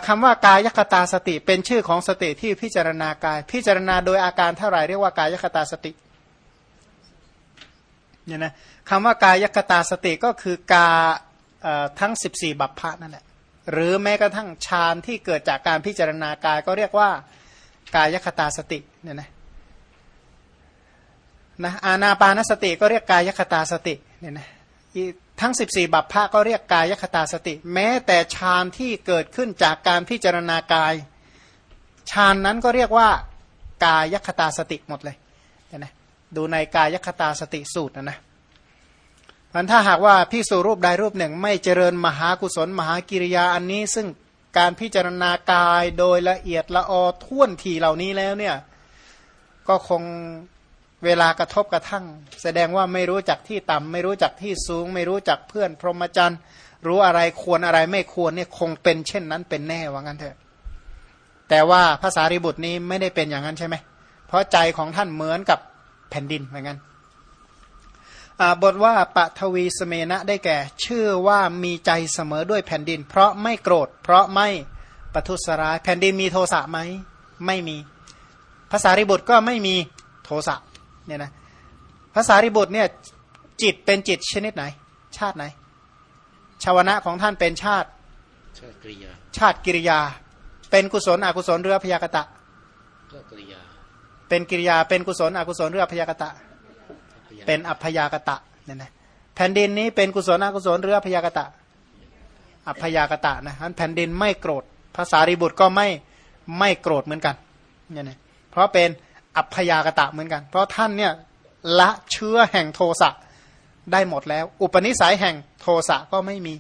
คำว่ากายคตาสติเป็นชื่อของสติที่พิจารณากาย พิจารณาโดยอาการเท่าไหร่เรียกว่ากายคตาสติ เนี่ยนะคำว่ากายคตาสติก็คือกาทั้ง 14 บัพพะนั่นแหละหรือแม้กระทั่งฌานที่เกิดจากการพิจารณากายก็เรียกว่ากายคตาสติเนี่ยนะนะอานาปานสติก็เรียกกายคตาสติเนี่ยนะทั้ง 14 บัพพะก็เรียกกายคตาสติ แม้แต่ฌานที่เกิดขึ้นจากการพิจารณากายฌานนั้นก็เรียกว่ากายคตาสติหมดเลย ดูในกายคตาสติสูตรนะนะมันถ้าหากว่าพิสูรูปใดรูปหนึ่ง ไม่เจริญมหากุศล มหากิริยาอันนี้ ซึ่งการพิจารณากายโดยละเอียดละออท่วนทีเหล่านี้แล้วเนี่ยก็คงเวลากระทบกระทั่ง แสดงว่าไม่รู้จักที่ต่ำไม่รู้จักที่สูง ไม่รู้จักเพื่อนพรหมจรรย์ รู้อะไรควรอะไรไม่ควรเนี่ยคงเป็นเช่นนั้นเป็นแน่ว่างั้นเถอะ แต่ว่าภาษาริบุตรนี้ไม่ได้เป็นอย่างนั้นใช่ไหมเพราะใจของท่านเหมือนกับ แผ่นดินเหมือนกันบทว่าปทวีสเมณะได้แก่ ชื่อว่ามีใจเสมอด้วยแผ่นดิน เพราะไม่โกรธ เพราะไม่ปทุสร้าย แผ่นดินมีโทสะไหมไม่มีภาษาริบุตรก็ไม่มีโทสะเนี่ยนะภาษาริบุตรเนี่ยจิตเป็นจิตชนิดไหน ชาติไหน ชาวนะของท่านเป็นชาติ ชาติกิริยา ชาติกิริยา เป็นกุศลอกุศลเรือพยากตะกิริยา เป็นกิริยาเป็นกุศลอกุศลเรือพยากตะ เป็นอัพยากตะเนี่ยนะแผ่นดินนี้เป็นกุศลอกุศลเรือพยากตะ อัพยากตะนะแผ่นดินไม่โกรธภาษาริบุตรก็ไม่ไม่โกรธเหมือนกันเนี่ยนะเพราะเป็นอัพยากตะเหมือนกัน เพราะท่านเนี่ยละเชื้อแห่งโทสะได้หมดแล้ว อุปนิสัยแห่งโทสะก็ไม่มี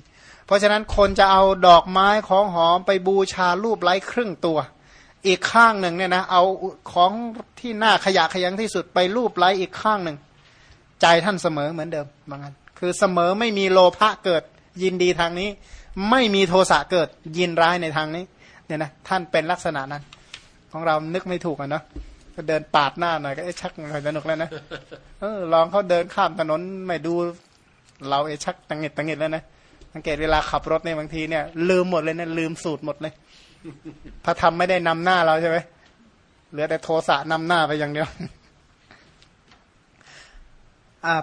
เพราะฉะนั้นคนจะเอาดอกไม้ของหอมไปบูชารูปไร้ครึ่งตัว อีกข้างหนึ่งเนี่ยนะเอาของที่หน้าขยะขยังที่สุดไปรูปไร้อีกข้างหนึ่งใจท่านเสมอเหมือนเดิมบางอันคือเสมอไม่มีโลภะเกิดยินดีทางนี้ ไม่มีโทสะเกิดยินร้ายในทางนี้เนี่ยนะท่านเป็นลักษณะนั้น ของเรานึกไม่ถูกอะเนาะก็เดินปาดหน้าหน่อยก็เอ๊ะชักสนุกแล้วนะเออลองเขาเดินข้ามถนนไม่ดู เราเอชักตังเงิดตังเงิดแล้วนะสังเกตเวลาขับรถในบางทีเนี่ยลืมหมดเลยนะลืมสูตรหมดเลย พระธรรมไม่ได้นำหน้าเราใช่ไหมเหลือแต่โทสะนำหน้าไปอย่างเดียว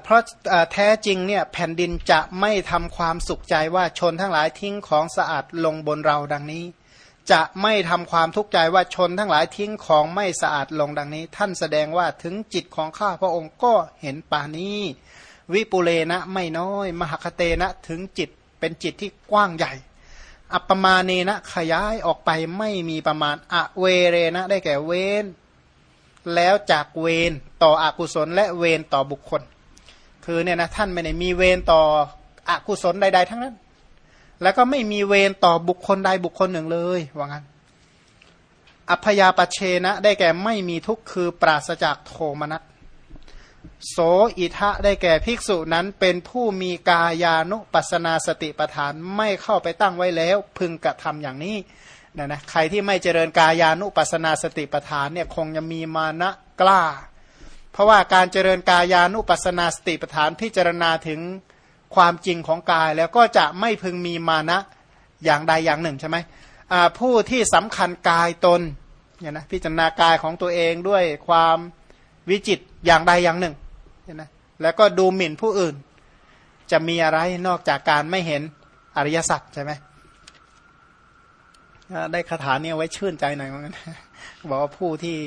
เพราะแท้จริงเนี่ยแผ่นดินจะไม่ทำความสุขใจว่าชนทั้งหลายทิ้งของสะอาดลงบนเราดังนี้ จะไม่ทำความทุกข์ใจว่าชนทั้งหลายทิ้งของไม่สะอาดลงดังนี้ ท่านแสดงว่าถึงจิตของข้าพระองค์ก็เห็นปานี้ วิปุเลนะไม่น้อย มหคเตนะถึงจิตเป็นจิตที่กว้างใหญ่ อัปปมาเนนะขยายออกไปไม่มีประมาณอะเวเรนะ ได้แก่เวนแล้วจากเวนต่ออกุศล และเวนต่อบุคคล คือเนี่ยนะท่านไม่ได้มีเวรต่ออกุศลใด ๆ ทั้งนั้น แล้วก็ไม่มีเวรต่อบุคคลใดบุคคลหนึ่งเลยว่างั้นอัพยาปเชนะได้แก่ไม่มีทุกข์คือปราศจากโทมนัส โสอิทะได้แก่ภิกษุนั้นเป็นผู้มีกายานุปัสนาสติปทานไม่เข้าไปตั้งไว้แล้ว พึงกระทำอย่างนี้นะนะใครที่ไม่เจริญกายานุปัสนาสติปทานเนี่ยคงจะมีมานะกล้า เพราะว่าการเจริญกายานุปัสนาสติปัฏฐานพิจารณาถึงความจริงของกายแล้วก็จะไม่พึงมีมานะอย่างใดอย่างหนึ่งใช่ไหมผู้ที่สำคัญกายตนเนี่ยนะพิจารณากายของตัวเองด้วยความวิจิตอย่างใดอย่างหนึ่ง เนี่ยนะแล้วก็ดูหมิ่นผู้อื่น จะมีอะไรนอกจากการไม่เห็นอริยสัจใช่ไหมได้คาถาเนี่ยไว้ชื่นใจหน่อยเหมือนกันบอกว่าผู้ที่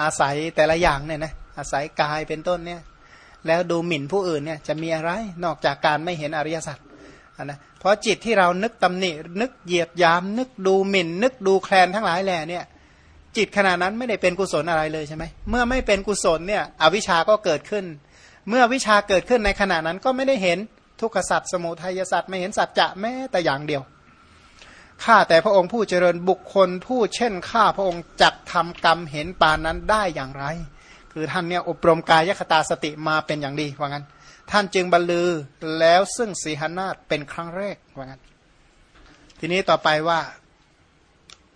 อาศัยแต่ละอย่างเนี่ยนะอาศัยกายเป็นต้นเนี่ย แล้วดูหมิ่นผู้อื่นเนี่ยจะมีอะไรนอกจากการไม่เห็นอริยสัจนะเพราะจิตที่เรานึกตำหนินึกเหยียดยาม นึกดูหมิ่น นึกดูแคลนทั้งหลายแหล่เนี่ย จิตขณะนั้นไม่ได้เป็นกุศลอะไรเลยใช่ไหมเมื่อไม่เป็นกุศลเนี่ยอวิชาก็เกิดขึ้น เมื่อวิชาเกิดขึ้นในขณะนั้นก็ไม่ได้เห็นทุกขสัตว์สมุทัยสัตว์ไม่เห็นสัจจะแม้แต่อย่างเดียวข้าแต่พระองค์ผู้เจริญบุคคลผู้เช่นข้าพระองค์จักทำกรรมเห็นปานนั้นได้อย่างไร คือท่านเนี่ยอบรมกายคตาสติมาเป็นอย่างดีว่างั้น ท่านจึงบรรลือแล้วซึ่งสีหนาฏเป็นครั้งแรกว่างั้น ทีนี้ต่อไปว่า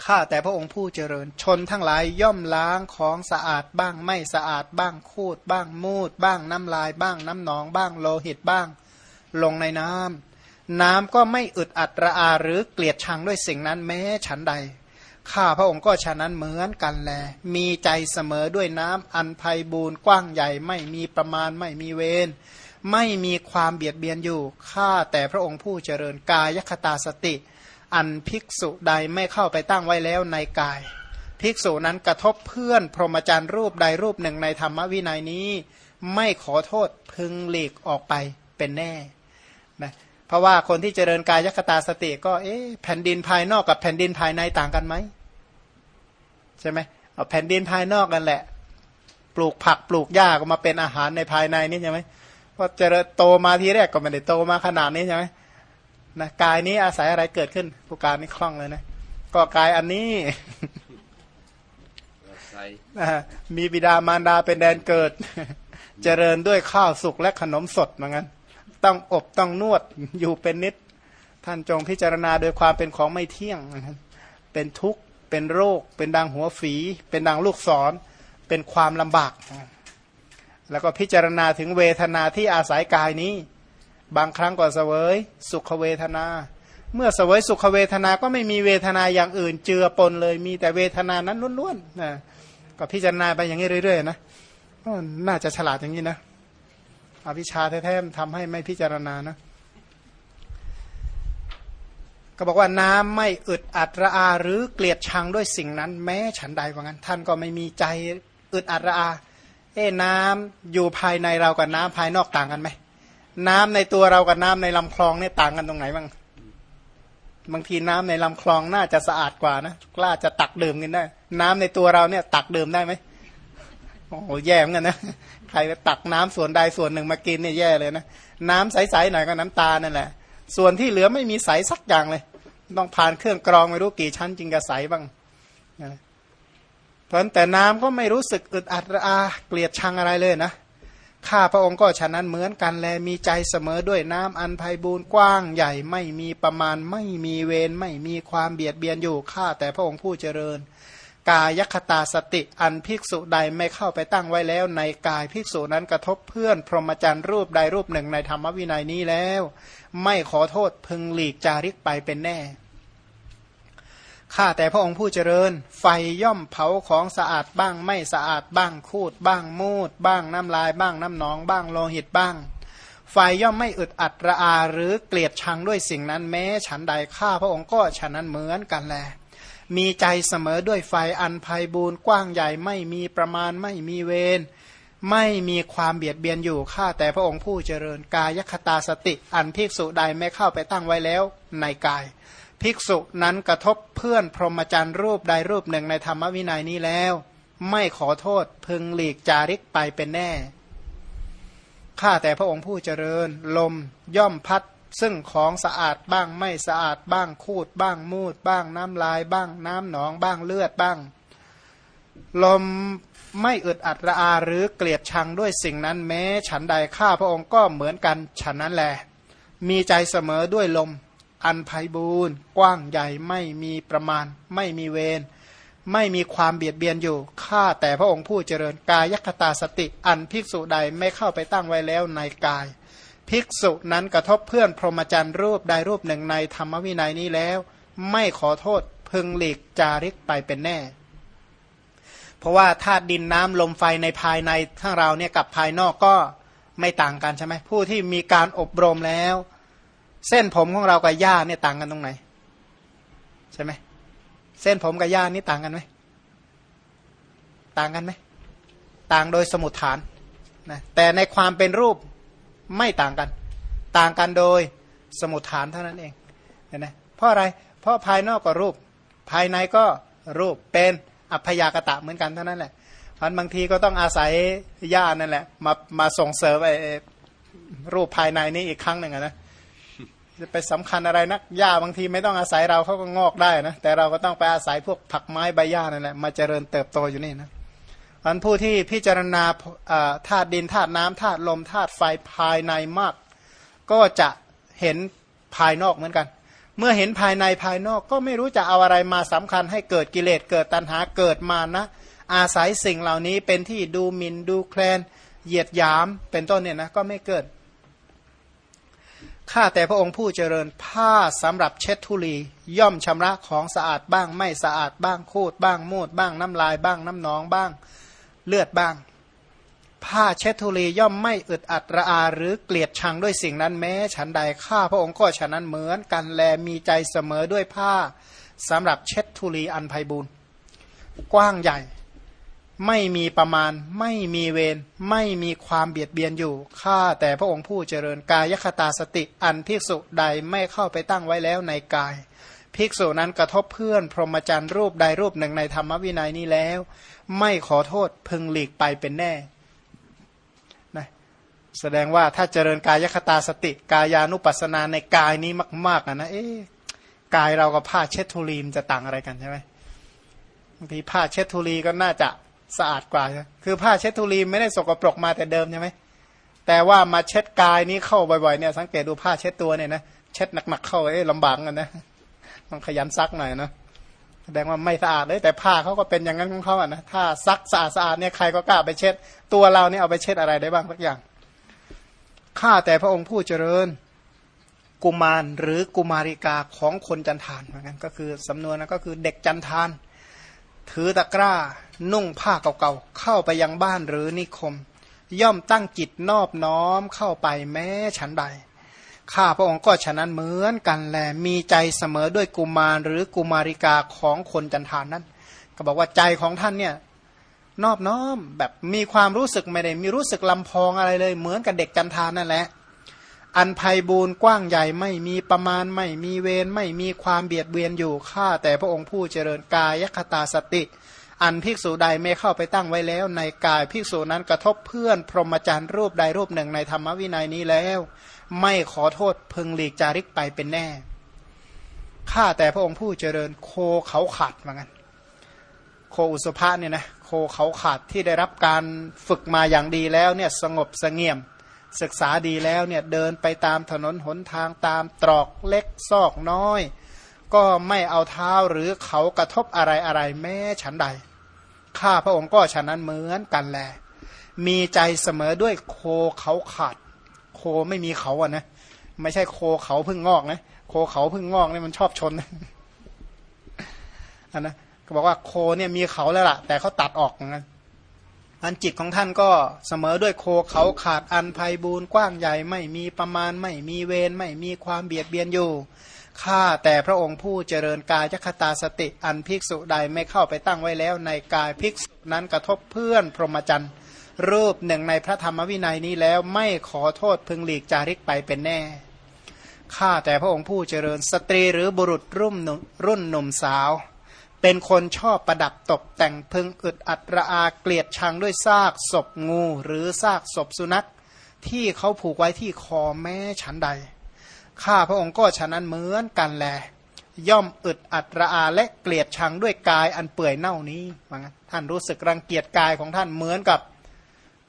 ข้าแต่พระองค์ผู้เจริญ ชนทั้งหลายย่อมล้างของสะอาดบ้างไม่สะอาดบ้างคูดบ้างมูด บ้างน้ำลายบ้างน้ำหนองบ้างโลหิตบ้าง ลงในน้ำน้ำก็ไม่อึดอัดระอาหรือเกลียดชังด้วยสิ่งนั้นแม้ฉันใด ข้าพระองค์ก็ฉะนั้นเหมือนกันแล มีใจเสมอด้วยน้ำอันไพบูรกว้างใหญ่ไม่มีประมาณไม่มีเวรไม่มีความเบียดเบียนอยู่ข้าแต่พระองค์ผู้เจริญกายคตาสติ อันภิกษุใดไม่เข้าไปตั้งไว้แล้วในกาย ภิกษุนั้นกระทบเพื่อนพรหมจรรย์รูปใดรูปหนึ่งในธรรมวินัยนี้ ไม่ขอโทษพึงหลีกออกไปเป็นแน่นะเพราะว่าคนที่เจริญกายยคตาสติก็เอ๊ะแผ่นดินภายนอกกับแผ่นดินภายในต่างกันไหมใช่ไหมเอาแผ่นดินภายนอกกันแหละ ปลูกผักปลูกหญ้าก็มาเป็นอาหารในภายในนี่ใช่ไหมพอเจริญโตมาทีแรกก็ไม่ได้โตมาขนาดนี้ใช่ไหม นะกายนี้อาศัยอะไรเกิดขึ้นผู้การนี่คล่องเลยนะ ก็กายอันนี้มีบิดามารดาเป็นแดนเกิด เจริญด้วยข้าวสุกและขนมสดเหมือนกันต้องอบต้องนวดอยู่เป็นนิด ท่านจงพิจารณาโดยความเป็นของไม่เที่ยงเป็นทุกข์เป็นโรค เป็นดังหัวฝี เป็นดังลูกศร เป็นความลำบาก แล้วก็พิจารณาถึงเวทนาที่อาศัยกายนี้ บางครั้งก็เสวย สุขเวทนา เมื่อเสวยสุขเวทนาก็ไม่มีเวทนาอย่างอื่นเจือปนเลย มีแต่เวทนานั้นล้วนๆนะก็พิจารณาไปอย่างนี้เรื่อยๆนะน่าจะฉลาดอย่างนี้นะอภิชาแท้ๆทำให้ไม่พิจารณานะก็บอกว่าน้ำไม่อึดอัดระอาหรือเกลียดชังด้วยสิ่งนั้น แม้ฉันใดว่างั้น ท่านก็ไม่มีใจอึดอัดระอา เอ้น้ำอยู่ภายในเรากับน้ำภายนอกต่างกันไหม น้ำในตัวเรากับน้ำในลำคลองเนี่ยต่างกันตรงไหนบ้างบางทีน้ำในลำคลองน่าจะสะอาดกว่านะกล้าจะตักดื่มกันได้ น้ำในตัวเราเนี่ย ตักดื่มได้ไหมโอ้โหแย่เหมือนกันนะใครไปตักน้ำส่วนใดส่วนหนึ่งมากินเนี่ยแย่เลยนะน้ำใสๆหน่อยก็น้ำตานั่นแหละ ส่วนที่เหลือไม่มีใสสักอย่างเลย ต้องผ่านเครื่องกรองไม่รู้กี่ชั้นจึงจะใสบ้างเพราะแต่น้ำก็ไม่รู้สึกอึดอัดอาเกลียดชังอะไรเลยนะ ข้าพระองค์ก็ฉะนั้นเหมือนกันแลมีใจเสมอด้วยน้ำอันไพบูรกว้างใหญ่ไม่มีประมาณไม่มีเวรไม่มีความเบียดเบียนอยู่ข้าแต่พระองค์ผู้เจริญ กายคตาสติอันภิกษุใดไม่เข้าไปตั้งไว้แล้ว ในกายภิกษุนั้นกระทบเพื่อนพรหมจรรย์รูปใดรูปหนึ่งในธรรมวินัยนี้แล้ว ไม่ขอโทษพึงหลีกจาริกไปเป็นแน่ ข้าแต่พระองค์ผู้เจริญ ไฟย่อมเผาของสะอาดบ้างไม่สะอาดบ้างคูดบ้างมูด บ้างน้ำลายบ้างน้ำหนองบ้างโลหิตบ้าง ไฟย่อมไม่อึดอัดระอาหรือเกลียดชังด้วยสิ่งนั้นแม้ฉันใดข้าพระองค์ก็ฉันนั้นเหมือนกันแล มีใจเสมอด้วยไฟอันภัยบูนกว้างใหญ่ไม่มีประมาณไม่มีเวรไม่มีความเบียดเบียนอยู่ข้าแต่พระองค์ผู้เจริญกายคตาสติ อันภิกษุใดไม่เข้าไปตั้งไว้แล้วในกาย ภิกษุนั้นกระทบเพื่อนพรหมจรรย์รูปใดรูปหนึ่งในธรรมวินัยนี้แล้ว ไม่ขอโทษพึงหลีกจาริกไปเป็นแน่ ข้าแต่พระองค์ผู้เจริญ ลมย่อมพัดซึ่งของสะอาดบ้างไม่สะอาดบ้างคูดบ้างมูด บ้างน้ำลายบ้างน้ำหนองบ้างเลือดบ้าง ลมไม่อึดอัดระอาหรือเกลียดชังด้วยสิ่งนั้นแม้ ฉันใดข้าพระองค์ก็เหมือนกัน ฉันนั้นแหละมีใจเสมอด้วยลม อันไพบูรณ์กว้างใหญ่ไม่มีประมาณ ไม่มีเวรไม่มีความเบียดเบียนอยู่ข้าแต่พระองค์ผู้เจริญกายคตาสติ อันภิกษุใดไม่เข้าไปตั้งไว้แล้วในกาย ภิกษุนั้นกระทบเพื่อนพรหมจรรย์รูปใดรูปหนึ่งในธรรมวินัยนี้แล้ว ไม่ขอโทษพึงหลีกจาริกไปเป็นแน่ เพราะว่าธาตุดินน้ำลมไฟในภายในทั้งเราเนี่ยกับภายนอกก็ไม่ต่างกันใช่ไหมผู้ที่มีการอบรมแล้ว เส้นผมของเรากับหญ้าเนี่ยต่างกันตรงไหน ใช่ไหมเส้นผมกับหญ้านี่ต่างกันไหมต่างกันไหมต่างโดยสมุดฐานนะแต่ในความเป็นรูปไม่ต่างกัน ต่างกันโดยสมุดฐานเท่านั้นเองเห็นไหมเพราะอะไร เพราะภายนอกก็รูป ภายในก็รูปเป็นอัพยากตะเหมือนกันเท่านั้นแหละเพันบางทีก็ต้องอาศัยญานั่นแหละมามาส่งเสริมไอ้รูปภายในนี้อีกครั้งหนึ่งนะ จะไปสำคัญอะไรนักหญ้าบางทีไม่ต้องอาศัยเราเขาก็งอกได้นะแต่เราก็ต้องไปอาศัยพวกผักไม้ใบหญ้านั่นแหละมาเจริญเติบโตอยู่นี่นะอันผู้ที่พิจารณาธาตุดินธาตุน้ำธาตุลมธาตุไฟภายในมาก ก็จะเห็นภายนอกเหมือนกัน เมื่อเห็นภายในภายนอกก็ไม่รู้จะเอาอะไรมาสำคัญให้เกิดกิเลสเกิดตัณหาเกิดมานะอาศัยสิ่งเหล่านี้เป็นที่ดูหมินดูแคลนเหยียดยามเป็นต้นเนี่ยนะก็ไม่เกิด ข้าแต่พระองค์ผู้เจริญผ้าสำหรับเช็ดทุลี ย่อมชำระของสะอาดบ้าง ไม่สะอาดบ้างคูดบ้างมูดบ้างน้ำลายบ้างน้ำหนองบ้าง เลือดบ้าง ผ้าเช็ดทุลีย่อมไม่อึดอัดระอาหรือเกลียดชังด้วยสิ่งนั้นแม้ ฉันใดข้าพระองค์ก็ฉะนั้นเหมือนกันแลมีใจเสมอด้วยผ้าสำหรับเช็ดทุลีอันไพบูรณ์กว้างใหญ่ ไม่มีประมาณ ไม่มีเวรไม่มีความเบียดเบียนอยู่ข้าแต่พระองค์ผู้เจริญกายคตาสติอันภิกษุใดไม่เข้าไปตั้งไว้แล้วในกาย ภิกษุนั้นกระทบเพื่อน พรหมจรรย์รูปใดรูปหนึ่งในธรรมวินัยนี้แล้ว ไม่ขอโทษพึงหลีกไปเป็นแน่นะแสดงว่าถ้าเจริญกายคตาสติ กายานุปัสสนาในกายนี้มากๆนะเอ๊กายเรากับผ้าเช็ดทุลีมจะต่างอะไรกันใช่ไหมบางทีผ้าเช็ดทุลีก็น่าจะ สะอาดกว่าคือผ้าเช็ดทุลีไม่ได้สกปรกมาแต่เดิมใช่ไหมแต่ว่ามาเช็ดกายนี้เข้าบ่อยๆเนี่ยสังเกตดูผ้าเช็ดตัวเนี่ยนะเช็ดหนักๆเข้าเอ้ลำบากกันนะต้องขยันซักหน่อยนะแสดงว่าไม่สะอาดเลยแต่ผ้าเขาก็เป็นอย่างนั้นของเขาอะนะถ้าซักสะอาดสะอาดเนี่ยใครก็กล้าไปเช็ด ตัวเราเนี่ยเอาไปเช็ดอะไรได้บ้างสักอย่างข้าแต่พระองค์ผู้เจริญกุมารหรือกุมาริกาของคนจันทานเหมือนกันก็คือสำนวนนะก็คือเด็กจันทาน ถือตะกร้า นุ่งผ้าเก่าๆเข้าไปยังบ้านหรือนิคม ย่อมตั้งจิตนอบน้อมเข้าไปแม้ฉันใดข้าพระองค์ก็ฉะนั้นเหมือนกันแลมีใจเสมอด้วยกุมารหรือกุมาริกาของคนจันทานนั้น ก็บอกว่าใจของท่านเนี่ยนอบน้อมแบบมีความรู้สึกไม่ได้มีรู้สึกลำพองอะไรเลย เหมือนกับเด็กจันทานนั่นแหละ อันภัยบูนกว้างใหญ่ไม่มีประมาณไม่มีเวรไม่มีความเบียดเบียนอยู่ข้าแต่พระองค์ผู้เจริญกายคตาสติ อันภิกษุใดไม่เข้าไปตั้งไว้แล้ว ในกายภิกษุนั้นกระทบเพื่อนพรหมจรรย์รูปใดรูปหนึ่งในธรรมวินัยนี้แล้ว ไม่ขอโทษพึงหลีกจาริกไปเป็นแน่ข้าแต่พระองค์ผู้เจริญโคเขาขาดเหมือนกันโคอุสภะเนี่ยนะโคเขาขาดที่ได้รับการฝึกมาอย่างดีแล้วเนี่ยสงบสงเงียม ศึกษาดีแล้วเนี่ยเดินไปตามถนนหนทางตามตรอกเล็กซอกน้อย ก็ไม่เอาเท้าหรือเขากระทบอะไรอะไรแม้ฉันใด ข้าพระองค์ก็ฉันนั้นเหมือนกันแล มีใจเสมอด้วยโคเขาขาด โคไม่มีเขาอะนะไม่ใช่โคเขาพึ่งงอกนะโคเขาพึ่งงอกนี่มันชอบชนอันนะก็บอกว่าโคเนี่ยมีเขาแล้วล่ะ แต่เขาตัดออกนะ อันจิตของท่านก็เสมอด้วยโคเขาขาดอันภัยบูนกว้างใหญ่ไม่มีประมาณไม่มีเวรไม่มีความเบียดเบียนอยู่ข้าแต่พระองค์ผู้เจริญกายคตาสติอันภิกษุใดไม่เข้าไปตั้งไว้แล้ว ในกายภิกษุนั้นกระทบเพื่อนพรหมจรรย์รูปหนึ่งในพระธรรมวินัยนี้แล้วไม่ขอโทษพึงหลีกจาริกไปเป็นแน่ข้าแต่พระองค์ผู้เจริญสตรีหรือบุรุษรุ่นรุ่นหนุ่มสาว เป็นคนชอบประดับตกแต่งพึงอึดอัดระอาเกลียดชังด้วยซากศพงูหรือซากศพสุนัข ที่เขาผูกไว้ที่คอแม้ฉันใด ข้าพระองค์ก็ฉะนั้นเหมือนกันแล ย่อมอึดอัดระอาและเกลียดชังด้วยกายอันเปื่อยเน่านี้ว่างั้นท่านรู้สึกรังเกียจกายของท่านเหมือนกับ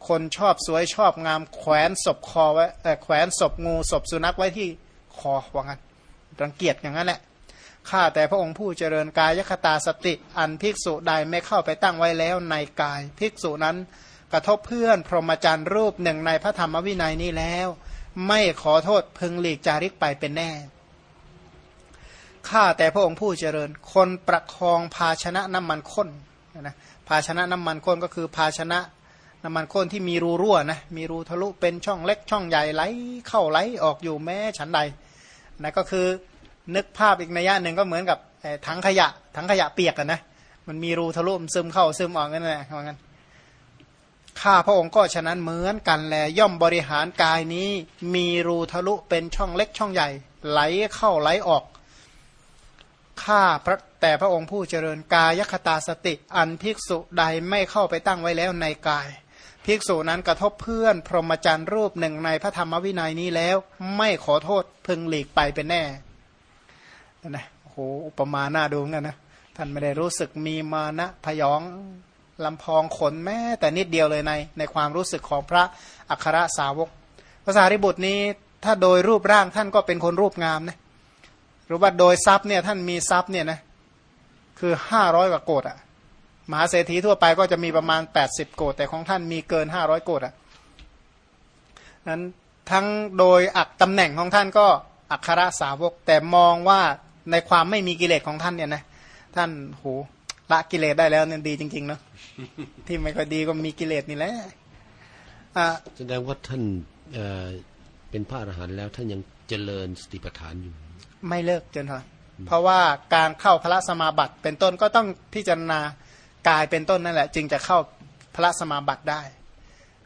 คนชอบสวยชอบงามแขวนศพคอไว้แขวนศพงูศพสุนัขไว้ที่คอว่างั้นรังเกียจอย่างนั้นแหละ ข้าแต่พระองค์ผู้เจริญกายคตาสติ อันภิกษุใดไม่เข้าไปตั้งไว้แล้วในกาย ภิกษุนั้นกระทบเพื่อนพรหมจรรย์รูปหนึ่งในพระธรรมวินัยนี้แล้ว ไม่ขอโทษพึงหลีกจาริกไปเป็นแน่ข้าแต่พระองค์ผู้เจริญ คนประคองภาชนะน้ำมันข้นนะภาชนะน้ำมันข้นก็คือภาชนะน้ำมันข้นที่มีรูรั่วนะมีรูทะลุเป็นช่องเล็กช่องใหญ่ไหลเข้าไหลออกอยู่แม้ฉันใดนะก็คือ นึกภาพอีกนัยยะหนึ่งก็เหมือนกับถังขยะถังขยะเปียกกันนะมันมีรูทะลุซึมเข้าซึมออกนั่นแหละว่างั้นข้าพระองค์ก็ฉะนั้นเหมือนกันแลย่อมบริหารกายนี้ มีรูทะลุเป็นช่องเล็กช่องใหญ่ ไหลเข้าไหลออกข้าพระแต่พระองค์ผู้เจริญกายคตาสติ อันภิกษุใดไม่เข้าไปตั้งไว้แล้วในกาย ภิกษุนั้นกระทบเพื่อนพรหมจรรย์รูปหนึ่งในพระธรรมวินัยนี้แล้ว ไม่ขอโทษพึงหลีกไปเป็นแน่ นะโอ้โหอุปมาหน้าดูกันนะท่านไม่ได้รู้สึกมีมานะพยองลำพองขนแม้แต่นิดเดียวเลยใน ในความรู้สึกของพระอัครสาวกภาษาริบุตรนี้ถ้าโดยรูปร่างท่านก็เป็นคนรูปงามนะหรือว่าโดยทรัพย์เนี่ยท่านมีทรัพย์เนี่ยนะคือห้าร้อยกว่าโกดอะมหาเศรษฐีทั่วไปก็จะมีประมาณแปดสิบโกดแต่ของท่านมีเกินห้าร้อยโกดอะนั้นทั้งโดยอักตำแหน่งของท่านก็อัครสาวก แต่มองว่า ในความไม่มีกิเลสของท่านเนี่ยนะท่านโหละกิเลสได้แล้วเนี่ยดีจริงๆเนาะที่ไม่ค่อยดีก็มีกิเลสนี่แหละอ่าแสดงว่าท่านเอ่อเป็นพระอรหันต์แล้วท่านยังเจริญสติปัฏฐานอยู่ ไม่เลิกเจนทอนเพราะว่าการเข้าพระสมาบัติเป็นต้นก็ต้องพิจารณากายเป็นต้นนั่นแหละ จึงจะเข้าพระสมาบัติได้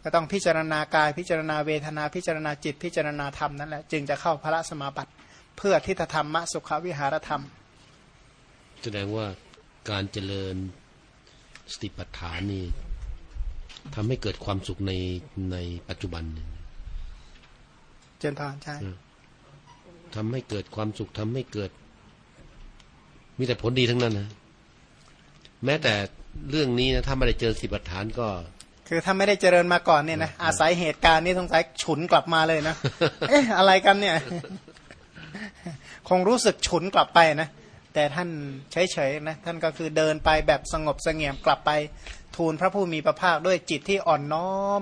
ก็ต้องพิจารณากายพิจารณาเวทนาพิจารณาจิตพิจารณาธรรมนั่นแหละจึงจะเข้าพระสมาบัติ เพื่อทิฏฐธรรมสุขวิหารธรรม แสดงว่าการเจริญสติปัฏฐานนี่ทำให้เกิดความสุขในในปัจจุบันเนี่ยเจนทอนใช่ทำให้เกิดความสุขทำให้เกิด มีแต่ผลดีทั้งนั้นนะแม้แต่เรื่องนี้นะถ้าไม่ได้เจอสติปัฏฐานก็ คือถ้าไม่ได้เจริญมาก่อนเนี่ยนะอาศัยเหตุการณ์นี้สงสัยฉุนกลับมาเลยนะเอ๊ะอะไรกันเนี่ย คงรู้สึกฉุนกลับไปนะ แต่ท่านเฉยๆนะ ท่านก็คือเดินไปแบบสงบเสงี่ยมกลับไป ทูลพระผู้มีพระภาคด้วยจิตที่อ่อนน้อม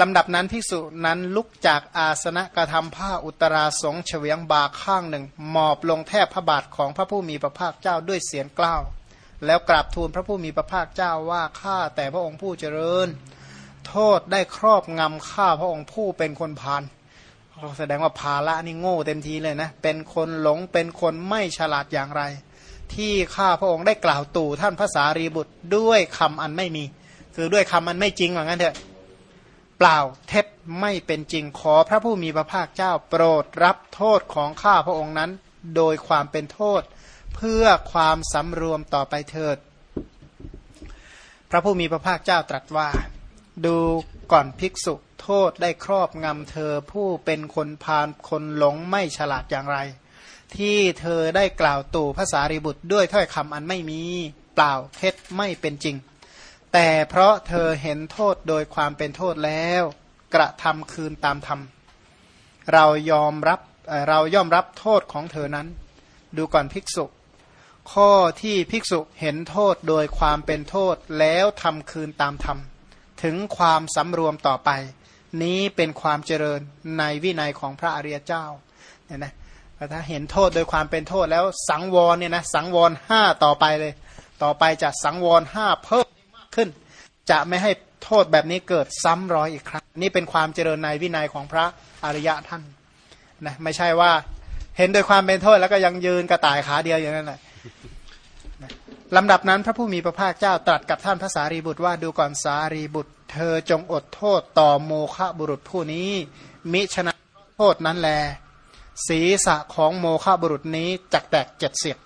ลำดับนั้นภิกษุนั้นลุกจากอาสนะกระทำผ้าอุตราสงเฉวียงบาข้างหนึ่ง หมอบลงแทบพระบาทของพระผู้มีพระภาคเจ้าด้วยเสียงกล้าว แล้วกราบทูลพระผู้มีพระภาคเจ้าว่าข้าแต่พระองค์ผู้เจริญ โทษได้ครอบงำข้าพระองค์ผู้เป็นคนพาล แสดงว่าภาละนี่โง่เต็มทีเลยนะ เป็นคนหลงเป็นคนไม่ฉลาดอย่างไร ที่ข้าพระองค์ได้กล่าวตู่ท่านพระสารีบุตรด้วยคำอันไม่มี คือด้วยคำอันไม่จริงว่างั้นเถอะ เปล่าเท็จไม่เป็นจริงขอพระผู้มีพระภาคเจ้าโปรดรับโทษของข้าพระองค์นั้น โดยความเป็นโทษ เพื่อความสำรวมต่อไปเถิด พระผู้มีพระภาคเจ้าตรัสว่า ดูก่อนภิกษุ โทษได้ครอบงำเธอผู้เป็นคนพาลคนหลงไม่ฉลาดอย่างไร ที่เธอได้กล่าวตู่ภาษาริบุตรด้วยถ้อยคำอันไม่มีเปล่าเท็จไม่เป็นจริง แต่เพราะเธอเห็นโทษโดยความเป็นโทษแล้ว กระทำคืนตามธรรม เรายอมรับเราย่อมรับโทษของเธอนั้น ดูก่อนภิกษุ ข้อที่ภิกษุเห็นโทษโดยความเป็นโทษแล้วทำคืนตามธรรมถึงความสำรวมต่อไป นี้เป็นความเจริญในวินัยของพระอริยเจ้าเนี่ยนะถ้าเห็นโทษโดยความเป็นโทษแล้วสังวรเนี่ยนะสังวรห้าต่อไปเลย ต่อไปจะสังวรห้าเพิ่มมากขึ้น จะไม่ให้โทษแบบนี้เกิดซ้ำรอยอีกครั้ง นี่เป็นความเจริญในวินัยของพระอริยะท่านนะไม่ใช่ว่าเห็นโดยความเป็นโทษแล้วก็ยังยืนกระต่ายขาเดียวอย่างนั้นแหละ ลำดับนั้นพระผู้มีพระภาคเจ้าตรัสกับท่านพระสารีบุตรว่าดูก่อนสารีบุตร เธอจงอดโทษต่อโมฆะบุรุษผู้นี้ มิฉะนั้นโทษนั้นแล ศีรษะของโมฆะบุรุษนี้จักแตกเจ็ดเสียด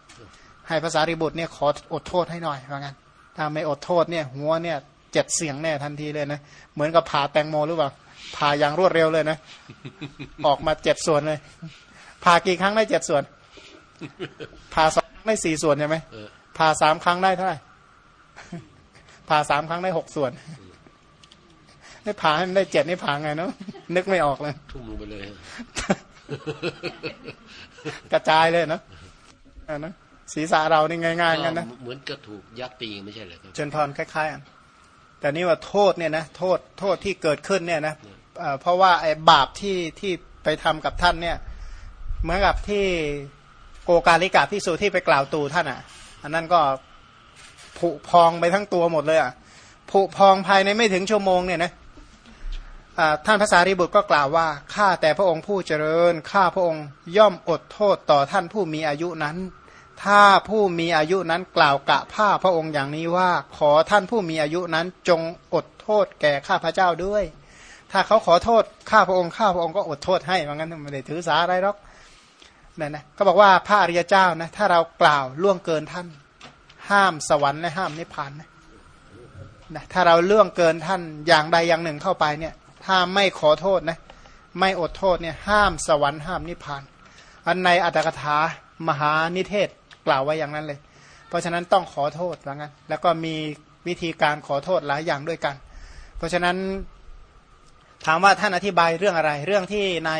ให้ภาษารีบุตรเนี่ยขออดโทษให้หน่อยว่างั้นถ้าไม่อดโทษเนี่ยหัวเนี่ยเจ็ดเสียงแน่ทันทีเลยนะเหมือนกับผ่าแตงโมหรือเปล่าผ่าอย่างรวดเร็วเลยนะ ออกมาเจ็ดส่วนเลยผ่ากี่ครั้งได้เจ็ดส่วนผ่าสองได้สี่ส่วนใช่ไหม ผ่าสามครั้งได้เท่าไหร่ผ่าสามครั้งได้หกส่วนได้ผ่าให้มันได้เจ็ดนี่ผ่าไงเนาะนึกไม่ออกเลยทุ่มลงไปเลย กระจายเลยเนาะอ่านะศีรษะเรานี่ง่ายๆกันนะเหมือนกระถูกยักษ์ตีไม่ใช่เหรอครับเจนพรคล้ายๆกันแต่นี่ว่าโทษเนี่ยนะโทษโทษที่เกิดขึ้นเนี่ยนะเอ่อเพราะว่าไอ้บาปที่ที่ไปทำกับท่านเนี่ย เหมือนกับที่โกกาลิกาพิสูจที่ไปกล่าวตูท่านอะ อันนั้นก็ผุพองไปทั้งตัวหมดเลยอะผุพองภายในไม่ถึงชั่วโมงเนี่ยนะท่านภาษารีบุตรก็กล่าวว่าข้าแต่พระองค์ผู้เจริญข้าพระองค์ย่อมอดโทษต่อท่านผู้มีอายุนั้น ถ้าผู้มีอายุนั้นกล่าวกะผ้าพระองค์อย่างนี้ว่า ขอท่านผู้มีอายุนั้นจงอดโทษแก่ข้าพระเจ้าด้วย ถ้าเขาขอโทษข้าพระองค์ข้าพระองค์ก็อดโทษให้ว่างั้นไม่ได้ถือสาอะไรหรอก นั่นนะก็บอกว่าพระอริยเจ้านะถ้าเรากล่าวล่วงเกินท่าน ห้ามสวรรค์และห้ามนิพพานนะนะถ้าเราล่วงเกินท่านอย่างใดอย่างหนึ่งเข้าไปเนี่ยถ้าไม่ขอโทษนะไม่อดโทษเนี่ยห้ามสวรรค์ห้ามนิพพาน อันในอัตถกถามหานิเทศกล่าวไว้อย่างนั้นเลย เพราะฉะนั้นต้องขอโทษว่างั้น แล้วก็มีวิธีการขอโทษหลายอย่างด้วยกัน เพราะฉะนั้นถามว่าท่านอธิบายเรื่องอะไร เรื่องที่ใน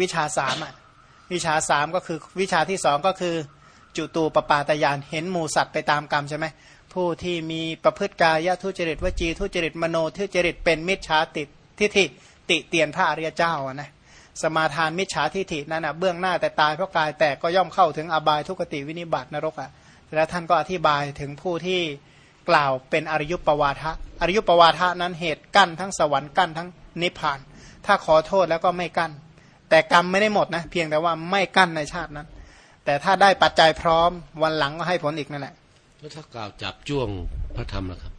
วิชาสามอะ วิชาสามก็คือวิชาที่สองก็คือจุตูปปาตยานเห็นหมูสัตว์ไปตามกรรมใช่ไหมผู้ที่มีประพฤติกายทุจริตวจีทุจริตมโนทุจริตเป็นมิจฉาติทิฏฐิติเตียนพระอริยเจ้านะสมาทานมิจฉาทิฏฐินั้นนะเบื้องหน้าแต่ตายเพราะกายแตกก็ย่อมเข้าถึงอบายทุกติวินิบาตนรกอะ่ะแล้วท่านก็อธิบายถึงผู้ที่กล่าวเป็นอริยุปวาทะอริยุปวาทะนั้นเหตุกั้นทั้งสวรรค์กั้นทั้งนิพพาน ถ้าขอโทษแล้วก็ไม่กั้น แต่กรรมไม่ได้หมดนะ เพียงแต่ว่าไม่กั้นในชาตินั้น แต่ถ้าได้ปัจจัยพร้อมวันหลังก็ให้ผลอีกนั่นแหละแล้วถ้ากล่าวจับจ้วงพระธรรมล่ะครับ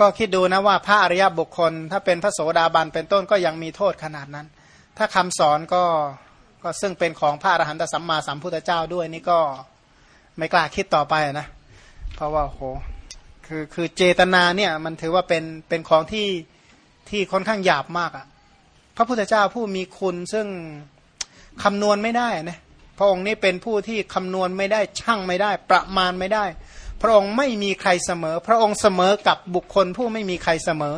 ก็คิดดูนะว่าพระอริยบุคคล ถ้าเป็นพระโสดาบันเป็นต้นก็ยังมีโทษขนาดนั้น ถ้าคำสอนก็ก็ซึ่งเป็นของพระอรหันตสัมมาสัมพุทธเจ้าด้วยนี่ก็ไม่กล้าคิดต่อไปนะ เพราะว่าโหคือคือเจตนาเนี่ยมันถือว่าเป็นเป็นของที่ที่ค่อนข้างหยาบมากอะ่ะ พระพุทธเจ้าผู้มีคุณซึ่งคำนวณไม่ได้นะพระองค์นี้เป็นผู้ที่คำนวณไม่ได้ช่างไม่ได้ ประมาณไม่ได้ พระองค์ไม่มีใครเสมอ พระองค์เสมอกับบุคคลผู้ไม่มีใครเสมอ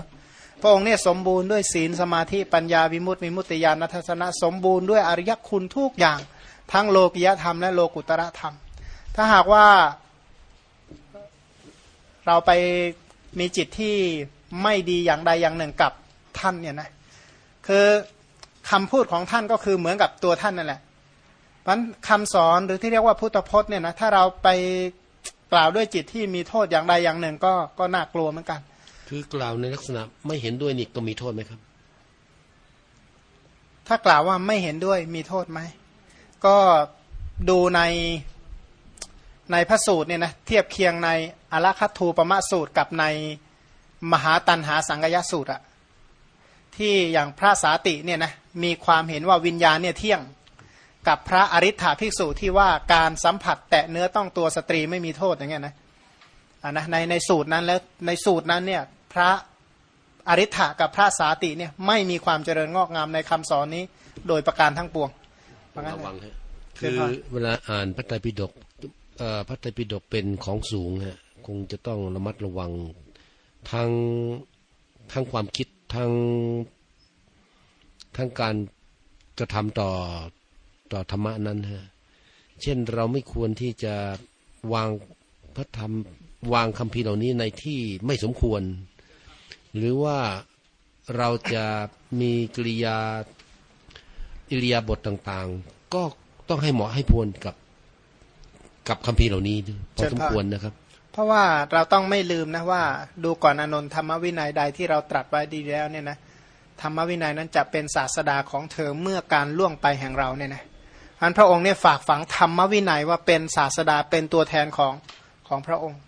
พระองค์เนี่ยสมบูรณ์ด้วยศีลสมาธิปัญญาวิมุตติวิมุตติญาณทัศนะสมบูรณ์ด้วยอริยคุณทุกอย่าง ทั้งโลกิยธรรมและโลกุตระธรรม ถ้าหากว่าเราไปมีจิตที่ไม่ดีอย่างใดอย่างหนึ่งกับท่านเนี่ยนะ คือคำพูดของท่านก็คือเหมือนกับตัวท่านนั่นแหละเพราะคำสอนหรือที่เรียกว่าพุทธพจน์เนี่ยนะถ้าเราไปกล่าวด้วยจิตที่มีโทษอย่างใดอย่างหนึ่งก็ก็น่ากลัวเหมือนกัน คือกล่าวในลักษณะไม่เห็นด้วยนี่ก็มีโทษไหมครับ ถ้ากล่าวว่าไม่เห็นด้วยมีโทษไหมก็ดูในในพระสูตรเนี่ยนะเทียบเคียงในอลคัททูปมสูตรกับในมหาตัณหาสังขยสูตรอะ ที่อย่างพระสาติเนี่ยนะมีความเห็นว่าวิญญาณเนี่ยเที่ยงกับพระอริ t าภิกษุที่ว่าการสัมผัสแตะเนื้อต้องตัวสตรีไม่มีโทษอย่างเงี้ยนะอ่านะในในสูตรนั้นแล้วในสูตรนั้นเนี่ยพระอริ t ากับพระสาติเนี่ยไม่มีความเจริญงอกงามในคำสอนนี้โดยประการทั้งปวงระวังฮะคือเวลาอ่านพระไตรปิฎกพระไตรปิฎกเป็นของสูงฮะคงจะต้องระมัดระวังทั้งทั้งความคิด ทั้งทั้งการกระทำต่อต่อธรรมะนั้นฮะเช่นเราไม่ควรที่จะวางพระธรรมวางคำพีเหล่านี้ในที่ไม่สมควร หรือว่าเราจะมีกริยาอิริยาบถต่างๆ ก็ต้องให้เหมาะให้พวนกับ กับคำพีเหล่านี้พอสมควรนะครับ เพราะว่าเราต้องไม่ลืมนะว่า ดูก่อนอนนธรรมวินัยใดที่เราตรัสไว้ดีแล้วเนี่ยนะธรรมวินัยนั้นจะเป็นศาสดาของเธอเมื่อการล่วงไปแห่งเราเนี่ยนะอันพระองค์เนี่ยฝากฝังธรรมวินัยว่าเป็นศาสดาเป็นตัวแทนของของพระองค์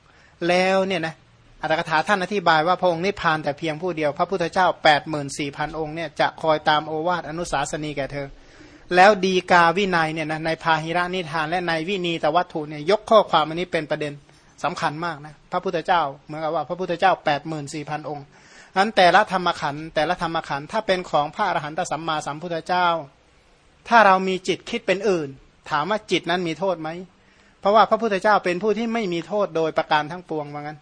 แล้วเนี่ยนะอัตถกถาท่านอธิบายว่าพระองค์นิพพานแต่เพียงผู้เดียวพระพุทธเจ้า 8 4 0 0 0 องค์เนี่ยจะคอยตามโอวาทอนุสาสนีแก่เธอ แล้วดีกาวินัยเนี่ยนะในพาหิระนิทานและในวินีตวัตถุเนี่ยยกข้อความอันนี้เป็นประเด็น สำคัญมากนะพระพุทธเจ้าเหมือนกับว่าพระพุทธเจ้า 8 4 0 0 0 0 องค์นั้นแต่ละธรรมขันแต่ละธรรมขันถ้าเป็นของพระอรหันตสัมมาสัมพุทธเจ้า ถ้าเรามีจิตคิดเป็นอื่น ถามว่าจิตนั้นมีโทษไหม เพราะว่าพระพุทธเจ้าเป็นผู้ที่ไม่มีโทษโดยประการทั้งปวงว่างั้น